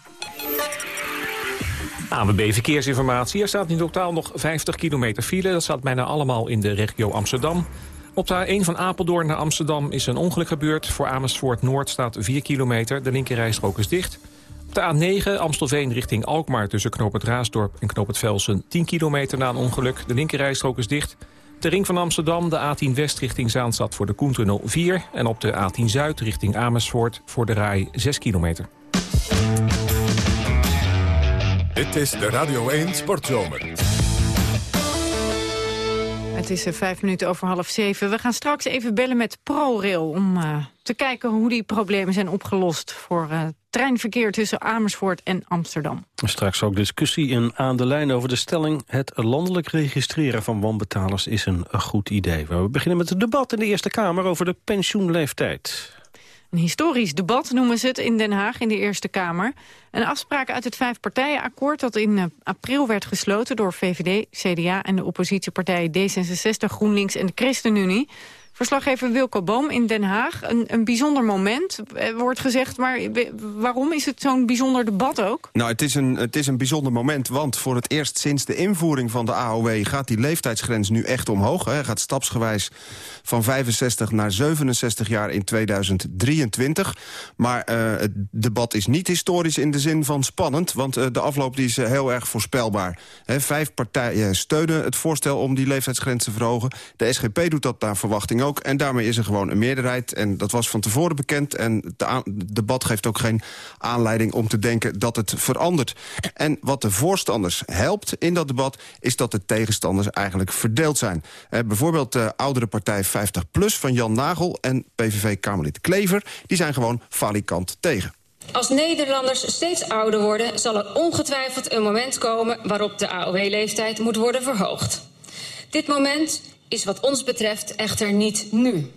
ANWB Verkeersinformatie. Er staat in totaal nog 50 kilometer file. Dat staat bijna allemaal in de regio Amsterdam. Op de A1 van Apeldoorn naar Amsterdam is een ongeluk gebeurd. Voor Amersfoort Noord staat 4 kilometer. De linkerrijstrook is dicht. De A9 Amstelveen richting Alkmaar tussen Knoop het Raasdorp en Knoop het Velsen 10 kilometer na een ongeluk. De linkerrijstrook is dicht. De ring van Amsterdam, de A10 West richting Zaanstad voor de Koentunnel 4. En op de A10 Zuid richting Amersfoort voor de Rai 6 kilometer. Dit is de Radio 1 Sportzomer. Het is er vijf minuten over half zeven. We gaan straks even bellen met ProRail om uh, te kijken hoe die problemen zijn opgelost voor uh, treinverkeer tussen Amersfoort en Amsterdam. Straks ook discussie in aan de lijn over de stelling... het landelijk registreren van wanbetalers is een goed idee. We beginnen met het debat in de Eerste Kamer over de pensioenleeftijd. Een historisch debat noemen ze het in Den Haag in de Eerste Kamer. Een afspraak uit het vijfpartijenakkoord dat in eh, april werd gesloten... door VVD, CDA en de oppositiepartijen D66, GroenLinks en de ChristenUnie... Verslaggever Wilco Boom in Den Haag. Een, een bijzonder moment, eh, wordt gezegd. Maar waarom is het zo'n bijzonder debat ook? Nou, het is, een, het is een bijzonder moment, want voor het eerst sinds de invoering van de AOW... gaat die leeftijdsgrens nu echt omhoog. Hij gaat stapsgewijs van 65 naar 67 jaar in 2023. Maar uh, het debat is niet historisch in de zin van spannend... want uh, de afloop die is heel erg voorspelbaar. Vijf partijen steunen het voorstel om die leeftijdsgrens te verhogen. De SGP doet dat naar verwachting ook. En daarmee is er gewoon een meerderheid. En dat was van tevoren bekend. En het debat geeft ook geen aanleiding om te denken dat het verandert. En wat de voorstanders helpt in dat debat... is dat de tegenstanders eigenlijk verdeeld zijn. Eh, bijvoorbeeld de oudere partij 50PLUS van Jan Nagel... en PVV-Kamerlid Klever, die zijn gewoon falikant tegen. Als Nederlanders steeds ouder worden... zal er ongetwijfeld een moment komen waarop de AOW-leeftijd moet worden verhoogd. Dit moment is wat ons betreft echter niet nu.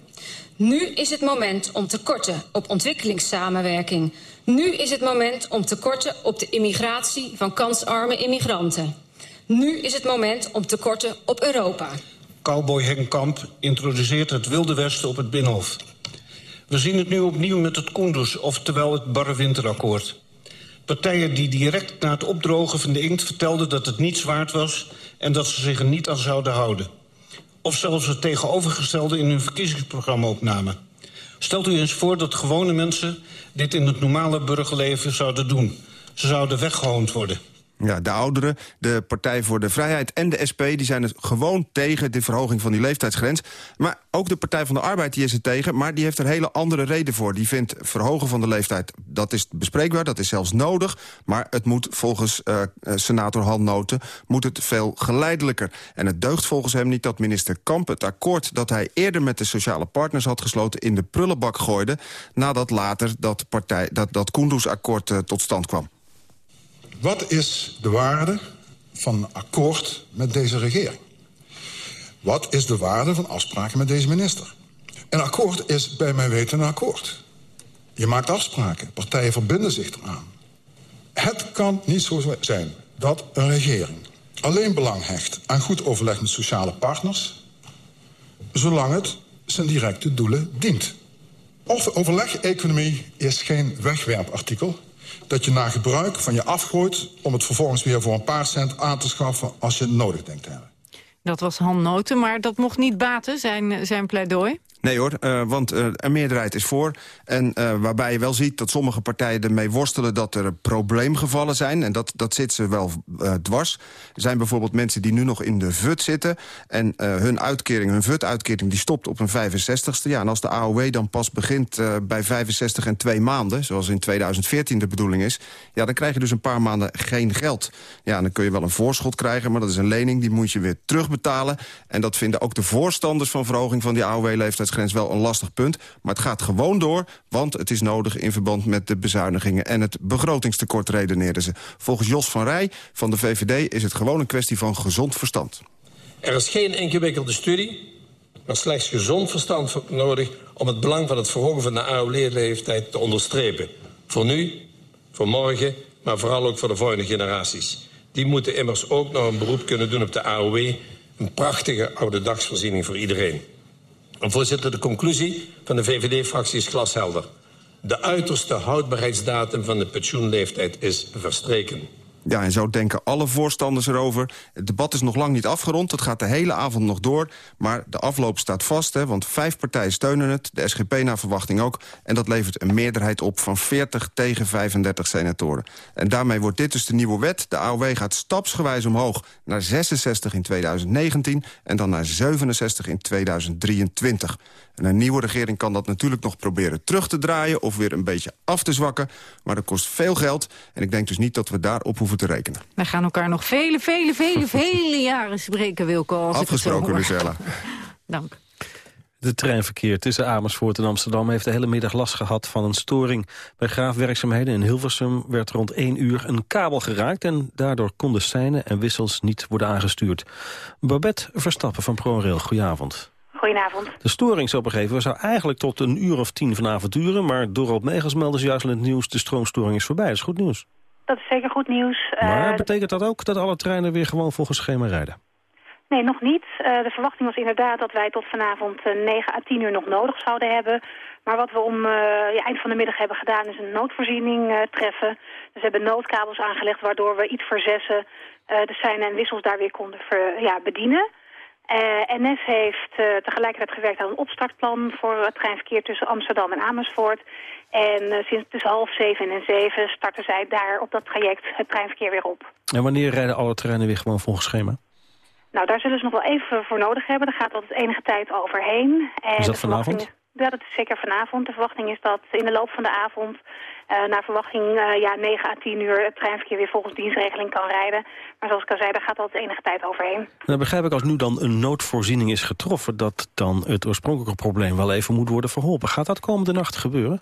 Nu is het moment om te korten op ontwikkelingssamenwerking. Nu is het moment om te korten op de immigratie van kansarme immigranten. Nu is het moment om te korten op Europa. Cowboy Henk Kamp introduceert het Wilde Westen op het Binnenhof. We zien het nu opnieuw met het Koenders, oftewel het Barre Winterakkoord. Partijen die direct na het opdrogen van de inkt vertelden dat het niets waard was... en dat ze zich er niet aan zouden houden of zelfs het tegenovergestelde in hun verkiezingsprogramma opnamen. Stelt u eens voor dat gewone mensen dit in het normale burgerleven zouden doen. Ze zouden weggehoond worden. Ja, de ouderen, de Partij voor de Vrijheid en de SP... die zijn het gewoon tegen de verhoging van die leeftijdsgrens. Maar ook de Partij van de Arbeid die is er tegen... maar die heeft er hele andere reden voor. Die vindt verhogen van de leeftijd, dat is bespreekbaar, dat is zelfs nodig... maar het moet volgens uh, senator Han Noten moet het veel geleidelijker. En het deugt volgens hem niet dat minister Kamp het akkoord... dat hij eerder met de sociale partners had gesloten... in de prullenbak gooide, nadat later dat, partij, dat, dat Koendersakkoord uh, tot stand kwam. Wat is de waarde van een akkoord met deze regering? Wat is de waarde van afspraken met deze minister? Een akkoord is bij mijn weten een akkoord. Je maakt afspraken, partijen verbinden zich eraan. Het kan niet zo zijn dat een regering alleen belang hecht aan goed overleg met sociale partners... zolang het zijn directe doelen dient. Of overleg-economie is geen wegwerpartikel dat je na gebruik van je afgooit... om het vervolgens weer voor een paar cent aan te schaffen als je het nodig denkt te hebben. Dat was Han Noten, maar dat mocht niet baten, zijn, zijn pleidooi. Nee hoor, uh, want uh, een meerderheid is voor. En uh, waarbij je wel ziet dat sommige partijen ermee worstelen... dat er probleemgevallen zijn. En dat, dat zit ze wel dwars. Er zijn bijvoorbeeld mensen die nu nog in de VUT zitten... en hun uitkering, hun VUT-uitkering, die stopt op een 65ste. Ja, en als de AOW dan pas begint bij 65 en twee maanden... zoals in 2014 de bedoeling is... ja, dan krijg je dus een paar maanden geen geld. Ja, dan kun je wel een voorschot krijgen, maar dat is een lening... die moet je weer terugbetalen. En dat vinden ook de voorstanders van verhoging van die AOW-leeftijd wel een lastig punt. Maar het gaat gewoon door, want het is nodig in verband met de bezuinigingen... en het begrotingstekort redeneren ze. Volgens Jos van Rij van de VVD is het gewoon een kwestie van gezond verstand. Er is geen ingewikkelde studie. maar slechts gezond verstand nodig... om het belang van het verhogen van de AOW-leeftijd te onderstrepen. Voor nu, voor morgen, maar vooral ook voor de volgende generaties. Die moeten immers ook nog een beroep kunnen doen op de AOW. Een prachtige oude dagsvoorziening voor iedereen. En voorzitter, de conclusie van de VVD-fractie is glashelder. De uiterste houdbaarheidsdatum van de pensioenleeftijd is verstreken. Ja, en zo denken alle voorstanders erover. Het debat is nog lang niet afgerond, het gaat de hele avond nog door. Maar de afloop staat vast, hè, want vijf partijen steunen het. De SGP naar verwachting ook. En dat levert een meerderheid op van 40 tegen 35 senatoren. En daarmee wordt dit dus de nieuwe wet. De AOW gaat stapsgewijs omhoog naar 66 in 2019... en dan naar 67 in 2023. En een nieuwe regering kan dat natuurlijk nog proberen terug te draaien... of weer een beetje af te zwakken. Maar dat kost veel geld. En ik denk dus niet dat we daarop hoeven te rekenen. Wij gaan elkaar nog vele, vele, vele, *laughs* vele jaren spreken, Wilco. Als Afgesproken, Lucella. *laughs* Dank. De treinverkeer tussen Amersfoort en Amsterdam heeft de hele middag last gehad van een storing. Bij graafwerkzaamheden in Hilversum werd rond 1 uur een kabel geraakt... en daardoor konden seinen en wissels niet worden aangestuurd. Babette Verstappen van ProRail, goedenavond. Goedenavond. De storing zo begrepen zou eigenlijk tot een uur of tien vanavond duren... maar Dorot Megas meldde juist in het nieuws de stroomstoring is voorbij. Dat is goed nieuws. Dat is zeker goed nieuws. Maar Uh, betekent dat ook dat alle treinen weer gewoon volgens schema rijden? Nee, nog niet. Uh, de verwachting was inderdaad dat wij tot vanavond uh, 9 à 10 uur nog nodig zouden hebben. Maar wat we om ja, eind van de middag hebben gedaan is een noodvoorziening treffen. Dus we hebben noodkabels aangelegd waardoor we iets voor zessen de seinen en wissels daar weer konden ver, ja, bedienen. Uh, NS heeft uh, tegelijkertijd gewerkt aan een opstartplan voor het treinverkeer tussen Amsterdam en Amersfoort. En uh, sinds tussen half zeven en zeven starten zij daar op dat traject het treinverkeer weer op. En wanneer rijden alle treinen weer gewoon volgens schema? Nou, daar zullen ze nog wel even voor nodig hebben. Daar gaat altijd enige tijd overheen. En is dat vanavond? Ja, dat is zeker vanavond. De verwachting is dat in de loop van de avond... Uh, naar verwachting uh, ja, 9 à 10 uur het treinverkeer weer volgens dienstregeling kan rijden. Maar zoals ik al zei, daar gaat altijd enige tijd overheen. Nou begrijp ik als nu dan een noodvoorziening is getroffen... dat dan het oorspronkelijke probleem wel even moet worden verholpen. Gaat dat komende nacht gebeuren?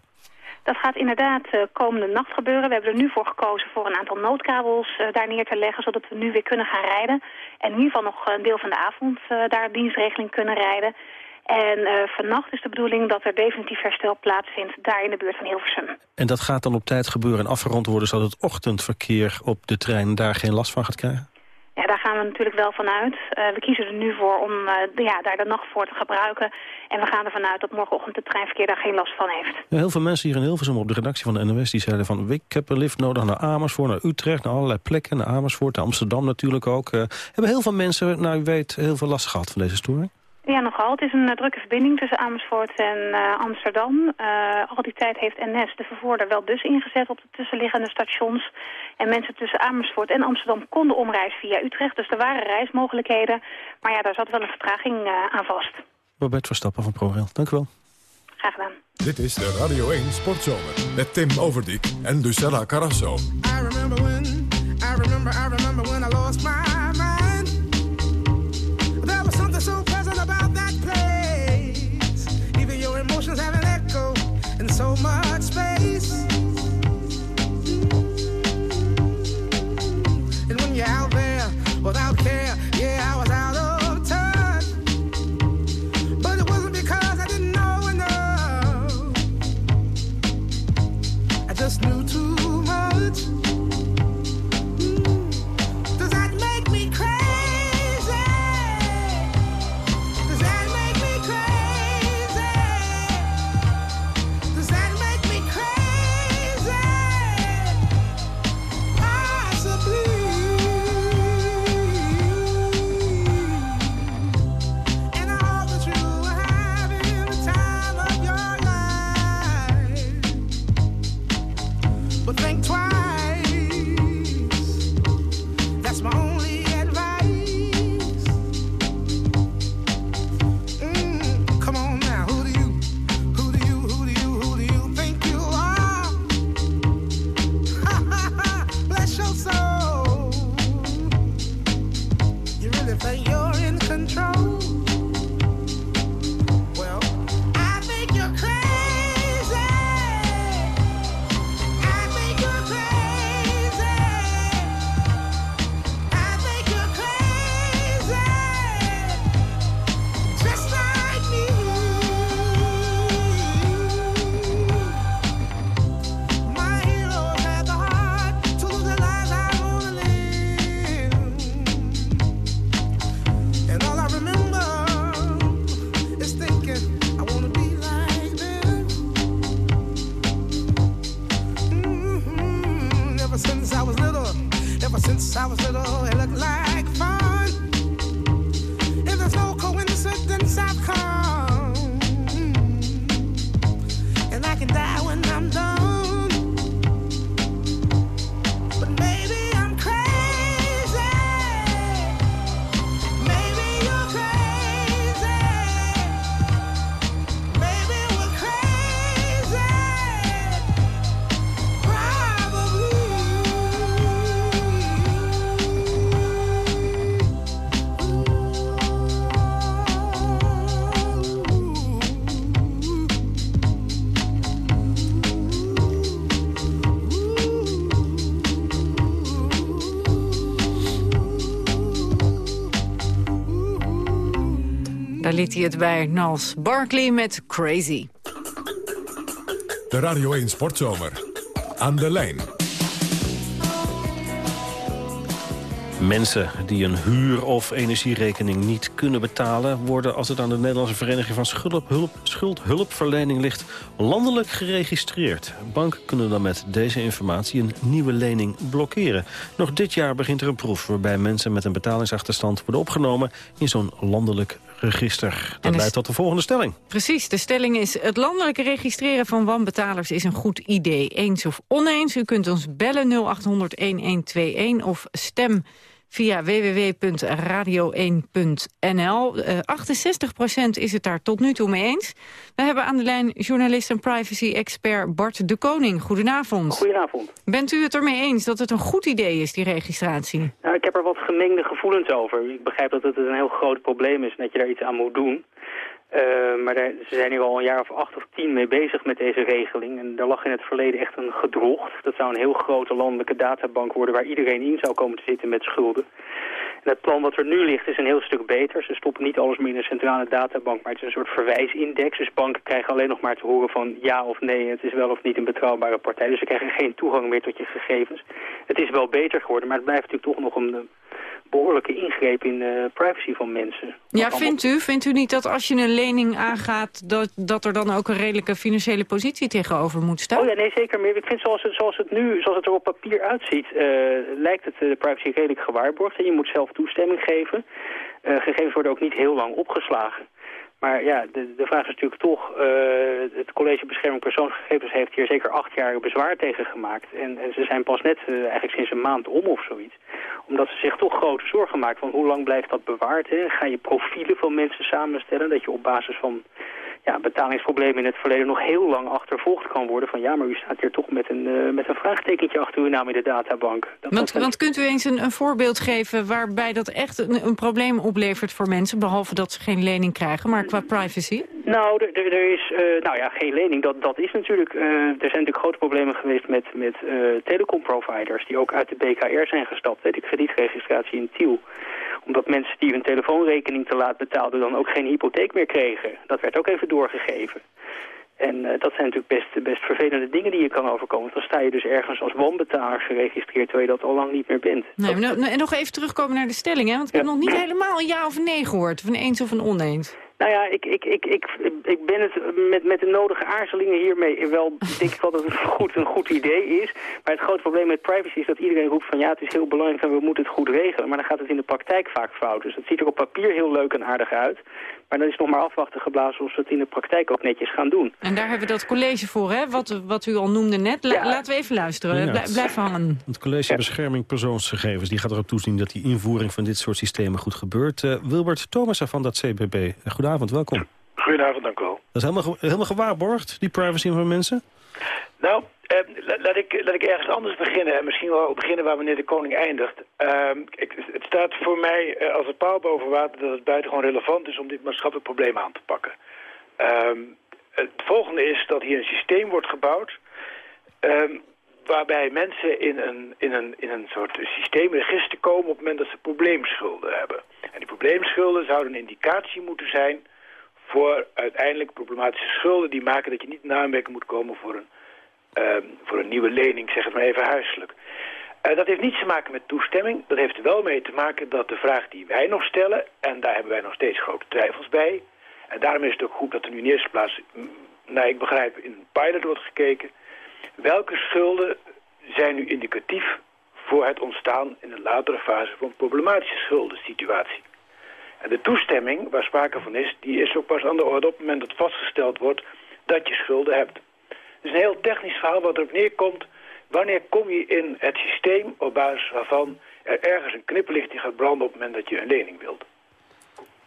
Dat gaat inderdaad uh, komende nacht gebeuren. We hebben er nu voor gekozen voor een aantal noodkabels uh, daar neer te leggen... zodat we nu weer kunnen gaan rijden. En in ieder geval nog een deel van de avond uh, daar dienstregeling kunnen rijden. En uh, vannacht is de bedoeling dat er definitief herstel plaatsvindt... daar in de buurt van Hilversum. En dat gaat dan op tijd gebeuren en afgerond worden... zodat het ochtendverkeer op de trein daar geen last van gaat krijgen? Ja, daar gaan we natuurlijk wel vanuit. Uh, we kiezen er nu voor om uh, de, ja, daar de nacht voor te gebruiken. En we gaan ervan uit dat morgenochtend het treinverkeer daar geen last van heeft. Ja, heel veel mensen hier in Hilversum op de redactie van de NOS... die zeiden van, ik heb een lift nodig naar Amersfoort, naar Utrecht... naar allerlei plekken, naar Amersfoort, naar Amsterdam natuurlijk ook. Uh, hebben heel veel mensen, nou u weet, heel veel last gehad van deze storing? Ja, nogal. Het is een uh, drukke verbinding tussen Amersfoort en uh, Amsterdam. Uh, al die tijd heeft NS de vervoerder wel bus ingezet op de tussenliggende stations. En mensen tussen Amersfoort en Amsterdam konden omreizen via Utrecht. Dus er waren reismogelijkheden. Maar ja, daar zat wel een vertraging aan vast. Robert Verstappen van ProRail, dank u wel. Graag gedaan. Dit is de Radio 1 Sportzomer met Tim Overdiek en Lucella Carrasso. I remember when, I remember, I remember when I lost my liet hij het bij Nals Barkley met Crazy. De Radio 1 Sportzomer. Aan de lijn. Mensen die een huur- of energierekening niet kunnen betalen... worden, als het aan de Nederlandse Vereniging van Schuldhulp, Schuldhulpverlening ligt... landelijk geregistreerd. Banken kunnen dan met deze informatie een nieuwe lening blokkeren. Nog dit jaar begint er een proef waarbij mensen met een betalingsachterstand... worden opgenomen in zo'n landelijk register. Dat leidt tot de volgende stelling. Precies, de stelling is... het landelijk registreren van wanbetalers is een goed idee. Eens of oneens, u kunt ons bellen 0800-1121 of stem via www.radio1.nl. Eh 68% is het daar tot nu toe mee eens. We hebben aan de lijn journalist en privacy-expert Bart de Koning. Goedenavond. Goedenavond. Bent u het ermee eens dat het een goed idee is, die registratie? Nou, ik heb er wat gemengde gevoelens over. Ik begrijp dat het een heel groot probleem is en dat je daar iets aan moet doen. Eh, maar ze zijn nu al een jaar of acht of tien mee bezig met deze regeling. En daar lag in het verleden echt een gedrocht. Dat zou een heel grote landelijke databank worden waar iedereen in zou komen te zitten met schulden. En het plan wat er nu ligt is een heel stuk beter. Ze stoppen niet alles meer in een centrale databank, maar het is een soort verwijsindex. Dus banken krijgen alleen nog maar te horen van ja of nee, het is wel of niet een betrouwbare partij. Dus ze krijgen geen toegang meer tot je gegevens. Het is wel beter geworden, maar het blijft natuurlijk toch nog een behoorlijke ingreep in de privacy van mensen. Ja, vindt u, vindt u niet dat als je een lening aangaat... Dat, dat er dan ook een redelijke financiële positie tegenover moet staan? Oh ja, nee, zeker meer. Ik vind zoals het, zoals het nu, zoals het er op papier uitziet, eh, lijkt het de privacy redelijk gewaarborgd. En je moet zelf toestemming geven. Eh, gegevens worden ook niet heel lang opgeslagen. Maar ja, de, de vraag is natuurlijk toch, eh, het College Bescherming Persoonsgegevens heeft hier zeker acht jaar bezwaar tegen gemaakt. En, ze zijn pas net eh, eigenlijk sinds een maand om of zoiets. Omdat ze zich toch grote zorgen maken van hoe lang blijft dat bewaard. Hè? Ga je profielen van mensen samenstellen, dat je op basis van ja, betalingsproblemen in het verleden nog heel lang achtervolgd kan worden. Van ja, maar u staat hier toch met een, eh, met een vraagtekentje achter uw naam in de databank. Dat, Want, want kunt u eens een, een voorbeeld geven waarbij dat echt een, een probleem oplevert voor mensen... behalve dat ze geen lening krijgen, maar qua privacy? Nou, er, is, eh, nou ja, geen lening. Dat, dat is natuurlijk, eh, er zijn natuurlijk grote problemen geweest met, met telecomproviders die ook uit de BKR zijn gestapt. Hè, de kredietregistratie in Tiel. Omdat mensen die hun telefoonrekening te laat betaalden dan ook geen hypotheek meer kregen. Dat werd ook even doorgegeven. En eh, dat zijn natuurlijk best, best vervelende dingen die je kan overkomen. Want dan sta je dus ergens als wanbetaler geregistreerd... terwijl je dat al lang niet meer bent. Nee, maar nou- en nog even terugkomen naar de stelling, hè? want ik heb nog niet helemaal een ja of een nee gehoord. Of een eens of een oneens. Nou ja, ik, ik, ik, ik, ik ben het met, met de nodige aarzelingen hiermee wel, *laughs* denk ik wel dat het goed, een goed idee is. Maar het grote probleem met privacy is dat iedereen roept van ja, het is heel belangrijk en we moeten het goed regelen. Maar dan gaat het in de praktijk vaak fout. Dus het ziet er op papier heel leuk en aardig uit. Maar dan is nog maar afwachten geblazen of ze het in de praktijk ook netjes gaan doen. En daar hebben we dat college voor, hè? Wat, wat u al noemde net. La- Laten we even luisteren. Blijf hangen. Het College Bescherming Persoonsgegevens die gaat erop toezien dat die invoering van dit soort systemen goed gebeurt. Eh, Wilbert Thomassen van dat CBB, eh, goedenavond, welkom. Goedenavond, dank u wel. Dat is helemaal, helemaal gewaarborgd, die privacy van mensen? Nou, la- laat, ik, ik ergens anders beginnen. En misschien wel beginnen waar meneer de Koning eindigt. Ehm, het staat voor mij eh, als een paal boven water dat het buitengewoon relevant is om dit maatschappelijk probleem aan te pakken. Ehm, het volgende is dat hier een systeem wordt gebouwd... ehm, waarbij mensen in een, in, een, in een soort systeemregister komen op het moment dat ze probleemschulden hebben. En die probleemschulden zouden een indicatie moeten zijn voor uiteindelijk problematische schulden die maken dat je niet in aanmerking moet komen voor een, ehm, voor een nieuwe lening, zeg het maar even huiselijk. Eh, dat heeft niets te maken met toestemming. Dat heeft wel mee te maken dat de vraag die wij nog stellen, en daar hebben wij nog steeds grote twijfels bij, en daarom is het ook goed dat er nu in eerste plaats, nou ik begrijp, in een pilot wordt gekeken, welke schulden zijn nu indicatief voor het ontstaan in een latere fase van problematische schuldensituatie. En de toestemming, waar sprake van is, die is ook pas aan de orde op het moment dat vastgesteld wordt dat je schulden hebt. Het is een heel technisch verhaal wat erop neerkomt. Wanneer kom je in het systeem op basis waarvan er ergens een knipperlicht die gaat branden op het moment dat je een lening wilt?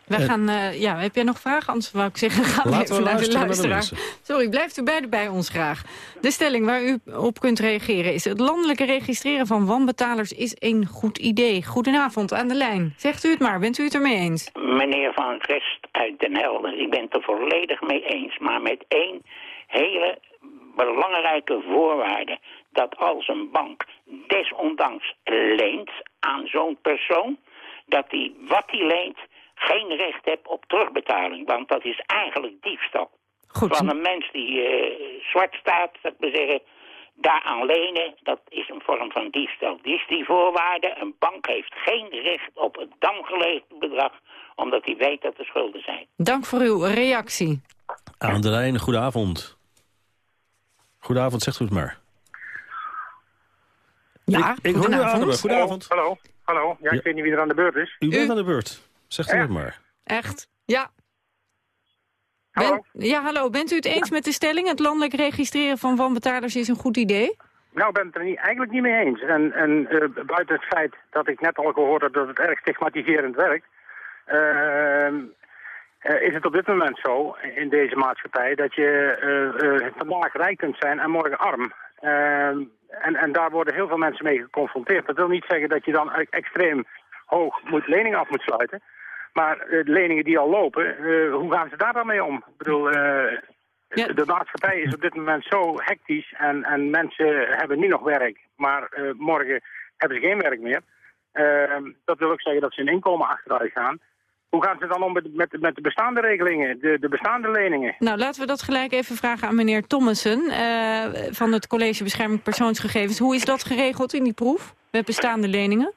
We gaan, eh, ja, heb jij nog vragen? Anders wou ik zeggen, gaan we Laten even we naar de luisteren naar de luisteraar. Sorry, blijft u beide bij ons graag. De stelling waar u op kunt reageren is... het landelijke registreren van wanbetalers is een goed idee. Goedenavond, aan de lijn. Zegt u het maar, bent u het ermee eens? Meneer Van Rest uit Den Helder, ik ben het er volledig mee eens. Maar met één hele belangrijke voorwaarde. Dat als een bank desondanks leent aan zo'n persoon... dat hij wat hij leent geen recht heeft op terugbetaling. Want dat is eigenlijk diefstal. Goed. Van een mens die eh, zwart staat, dat we zeggen... Daaraan lenen, dat is een vorm van diefstal. Die is die voorwaarde. Een bank heeft geen recht op het dan geleverd bedrag... omdat hij weet dat er schulden zijn. Dank voor uw reactie. Aan de lijn, goedenavond. Goedenavond, zegt u het maar. Ja, ik, ik hoor u goedenavond. Goedenavond. Hallo, hallo. Ja, ik weet niet wie er aan de beurt is. U bent aan de beurt. Zegt u het maar. Echt? Ja. Ben, ja, hallo. Bent u het eens met de stelling? Het landelijk registreren van wanbetalers is een goed idee? Nou, ik ben het er niet, eigenlijk niet mee eens. En, en eh, buiten het feit dat ik net al gehoord heb dat het erg stigmatiserend werkt... eh, eh, is het op dit moment zo in deze maatschappij dat je eh, eh, vandaag rijk kunt zijn en morgen arm. Eh, en, en daar worden heel veel mensen mee geconfronteerd. Dat wil niet zeggen dat je dan e- extreem hoog moet leningen af moet sluiten. Maar eh, de leningen die al lopen, eh, hoe gaan ze daar dan mee om? Ik bedoel, eh, de maatschappij is op dit moment zo hectisch en, en mensen hebben nu nog werk, maar eh, morgen hebben ze geen werk meer. Eh, dat wil ook zeggen dat ze hun inkomen achteruit gaan. Hoe gaan ze dan om met, met, met de bestaande regelingen, de, de bestaande leningen? Nou, laten we dat gelijk even vragen aan meneer Thomassen... eh, van het College Bescherming Persoonsgegevens. Hoe is dat geregeld in die proef met bestaande leningen?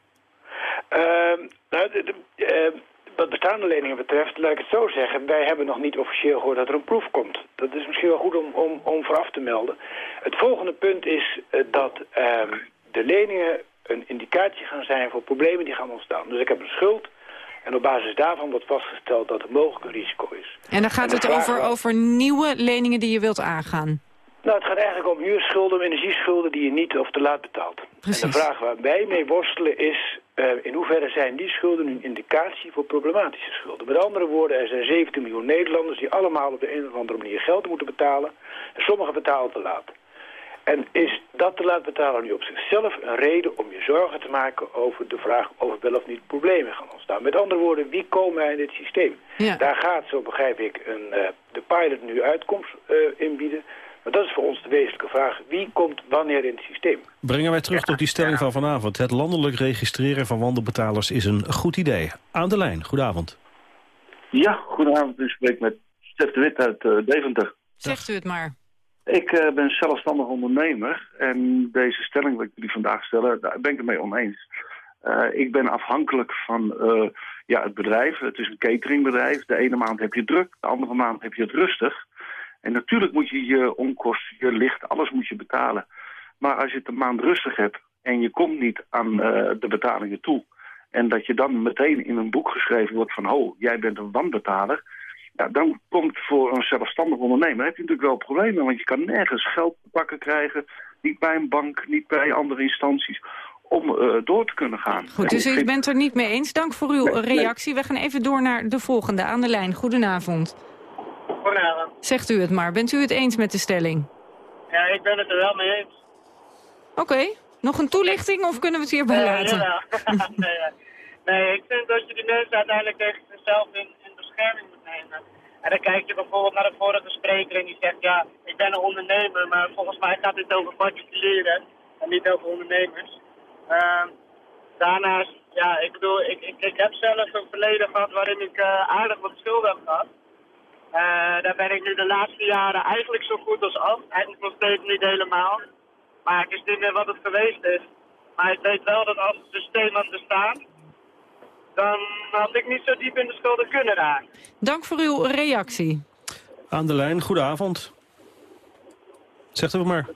Ehm, nou, de- de- eh, wat bestaande leningen betreft, laat ik het zo zeggen... wij hebben nog niet officieel gehoord dat er een proef komt. Dat is misschien wel goed om, om, om vooraf te melden. Het volgende punt is eh, dat ehm, de leningen een indicatie gaan zijn voor problemen die gaan ontstaan. Dus ik heb een schuld en op basis daarvan wordt vastgesteld dat er mogelijk een risico is. En dan gaat het over, over nieuwe leningen die je wilt aangaan. Nou, het gaat eigenlijk om huurschulden, om energieschulden die je niet of te laat betaalt. Precies. En de vraag waar wij mee worstelen is... eh, in hoeverre zijn die schulden een indicatie voor problematische schulden? Met andere woorden, er zijn 17 miljoen Nederlanders... die allemaal op de een of andere manier geld moeten betalen. En sommigen betalen te laat. En is dat te laat betalen nu op zichzelf een reden om je zorgen te maken... over de vraag of er wel of niet problemen gaan ontstaan? Met andere woorden, wie komen er in dit systeem? Ja. Daar gaat, zo begrijp ik, een, eh, de pilot nu uitkomst eh, in bieden... Maar dat is voor ons de wezenlijke vraag. Wie komt wanneer in het systeem? Brengen wij terug tot die stelling van vanavond. Het landelijk registreren van wandelbetalers is een goed idee. Aan de lijn, goedenavond. Ja, goedenavond. U spreekt met Stef de Wit uit eh, Deventer. Zegt u het maar. Ik eh, ben zelfstandig ondernemer en deze stelling wat ik jullie vandaag stellen, daar ben ik het mee oneens. Eh, ik ben afhankelijk van eh, ja, het bedrijf. Het is een cateringbedrijf. De ene maand heb je druk, de andere maand heb je het rustig. En natuurlijk moet je je onkosten, je licht, alles moet je betalen. Maar als je het een maand rustig hebt en je komt niet aan de betalingen toe... en dat je dan meteen in een boek geschreven wordt van... oh, jij bent een wanbetaler... Ja, dan komt voor een zelfstandig ondernemer heb je natuurlijk wel problemen. Want je kan nergens geld te pakken krijgen. Niet bij een bank, niet bij andere instanties. Om eh, door te kunnen gaan. Goed, dus u bent er niet mee eens. Dank voor uw Nee, nee. reactie. We gaan even door naar de volgende aan de lijn. Goedenavond. Goedenavond. Zegt u het maar. Bent u het eens met de stelling? Ja, ik ben het er wel mee eens. Oké. Nog een toelichting of kunnen we het hierbij Eh, laten? jawel. *laughs* nee, ja. nee, ik vind dat je die mensen uiteindelijk tegen zichzelf in, in bescherming moet En dan kijk je bijvoorbeeld naar de vorige spreker en die zegt, ja, ik ben een ondernemer, maar volgens mij gaat dit over particulieren en niet over ondernemers. Ehm, daarnaast, ja, ik bedoel, ik, ik, ik heb zelf een verleden gehad waarin ik eh, aardig wat schulden gehad. Eh, daar ben ik nu de laatste jaren eigenlijk zo goed als af. Eigenlijk nog steeds niet helemaal. Maar het is niet meer wat het geweest is. Maar ik weet wel dat als het systeem had bestaan, dan had ik niet zo diep in de schulden kunnen raken. Dank voor uw reactie. Aan de lijn, goedenavond. Zegt u het maar.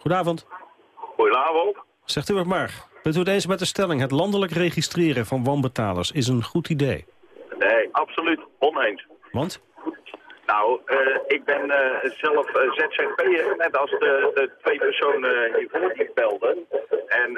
Goedenavond. Goedenavond. Zegt u het maar. Bent u het eens met de stelling? Het landelijk registreren van wanbetalers is een goed idee. Nee, absoluut oneens. Want? Nou, uh, ik ben uh, zelf uh, ZZP'er, net als de, de twee personen hiervoor die belden. En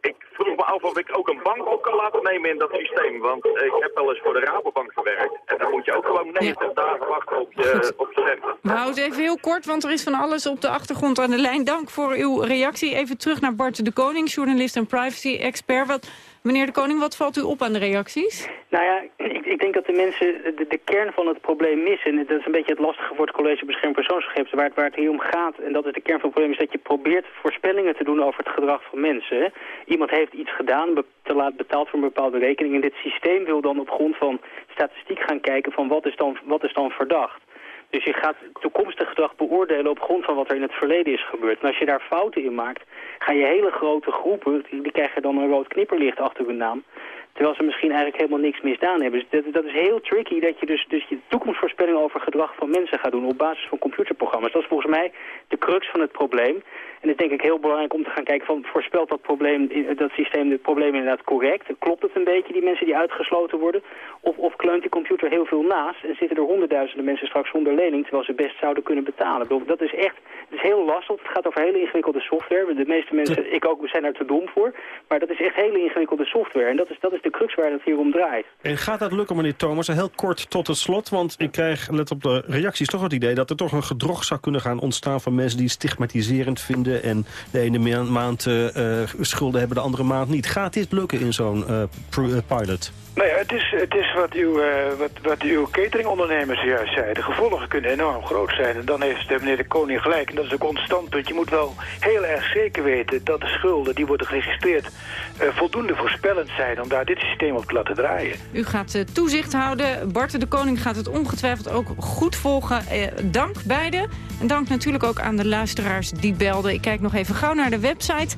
ik vroeg me af of ik ook een bank op kan laten nemen in dat systeem. Want ik heb wel eens voor de Rabobank gewerkt. En dan moet je ook gewoon 90 ja. dagen wachten op je, op je centen. We houden even heel kort, want er is van alles op de achtergrond aan de lijn. Dank voor uw reactie. Even terug naar Bart de Koning, journalist en privacy-expert. Wat... Meneer de Koning, wat valt u op aan de reacties? Nou ja, ik, ik denk dat de mensen de, de, kern van het probleem missen. En dat is een beetje het lastige voor het College Bescherming Persoonsgegevens. Waar het, waar het hier om gaat, en dat is de kern van het probleem... is dat je probeert voorspellingen te doen over het gedrag van mensen. Iemand heeft iets gedaan, te laat betaald voor een bepaalde rekening... en dit systeem wil dan op grond van statistiek gaan kijken... van wat is dan, wat is dan verdacht. Dus je gaat toekomstig gedrag beoordelen op grond van wat er in het verleden is gebeurd. En als je daar fouten in maakt, ga je hele grote groepen, die, die krijgen dan een rood knipperlicht achter hun naam. Terwijl ze misschien eigenlijk helemaal niks misdaan hebben. Dus dat, dat is heel tricky dat je dus, dus je toekomstvoorspellingen over gedrag van mensen gaat doen op basis van computerprogramma's. Dat is volgens mij de crux van het probleem. En het is denk ik heel belangrijk om te gaan kijken van voorspelt dat, probleem, dat systeem het probleem inderdaad correct? Klopt het een beetje, die mensen die uitgesloten worden? Of, of kleunt die computer heel veel naast en zitten er honderdduizenden mensen straks zonder lening terwijl ze best zouden kunnen betalen? Dat is echt, het is heel lastig. Het gaat over hele ingewikkelde software. De meeste mensen, ik ook, zijn er te dom voor. Maar dat is echt hele ingewikkelde software. En dat is, dat is de crux waar het hier om draait. En gaat dat lukken, meneer Thomas? Heel kort tot het slot, want ik krijg, let op de reacties, toch het idee dat er toch een gedrocht zou kunnen gaan ontstaan van mensen die stigmatiserend vinden en de ene maand uh, schulden hebben, de andere maand niet. Gaat dit lukken in zo'n uh, pilot? Nou ja, het is, het is wat, uw, uh, wat, wat uw cateringondernemers juist zeiden. De gevolgen kunnen enorm groot zijn. En dan heeft meneer de Koning gelijk. En dat is ook ons standpunt. Je moet wel heel erg zeker weten dat de schulden die worden geregistreerd... Uh, voldoende voorspellend zijn om daar dit systeem op te laten draaien. U gaat uh, toezicht houden. Bart de Koning gaat het ongetwijfeld ook goed volgen. dank beiden. En dank natuurlijk ook aan de luisteraars die belden. Ik kijk nog even gauw naar de website.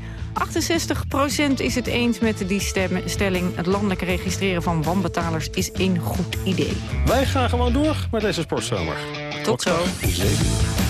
68% is het eens met die stelling. Het landelijk registreren van wanbetalers is een goed idee. Wij gaan gewoon door met deze sportzomer. Tot, Tot zo.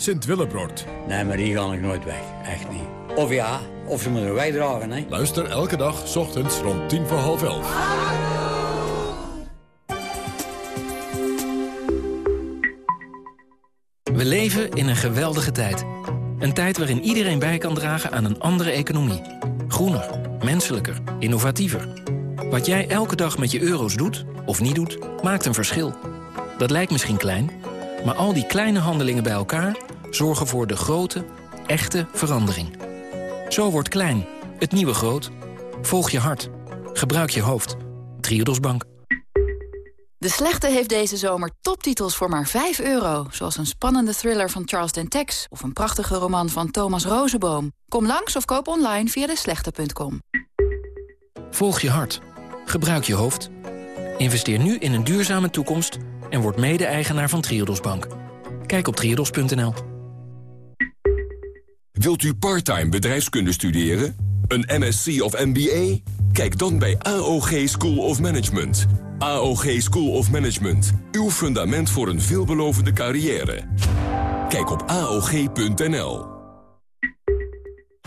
Sint-Willebroord. Nee, maar die ga ik nooit weg. Echt niet. Of ja, of ze moeten wij dragen, hè. Luister elke dag, s ochtends rond tien voor half elf. We leven in een geweldige tijd. Een tijd waarin iedereen bij kan dragen aan een andere economie. Groener, menselijker, innovatiever. Wat jij elke dag met je euro's doet, of niet doet, maakt een verschil. Dat lijkt misschien klein, maar al die kleine handelingen bij elkaar... zorgen voor de grote, echte verandering. Zo wordt klein, het nieuwe groot. Volg je hart. Gebruik je hoofd. Triodos Bank. De Slechte heeft deze zomer toptitels voor maar 5 euro. Zoals een spannende thriller van Charles Dentex... of een prachtige roman van Thomas Rozenboom. Kom langs of koop online via deslechte.com. Volg je hart. Gebruik je hoofd. Investeer nu in een duurzame toekomst... en word mede-eigenaar van Triodos Bank. Kijk op triodos.nl. Wilt u parttime bedrijfskunde studeren? Een MSc of MBA? Kijk dan bij AOG School of Management... AOG School of Management. Uw fundament voor een veelbelovende carrière. Kijk op AOG.nl.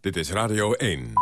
Dit is Radio 1.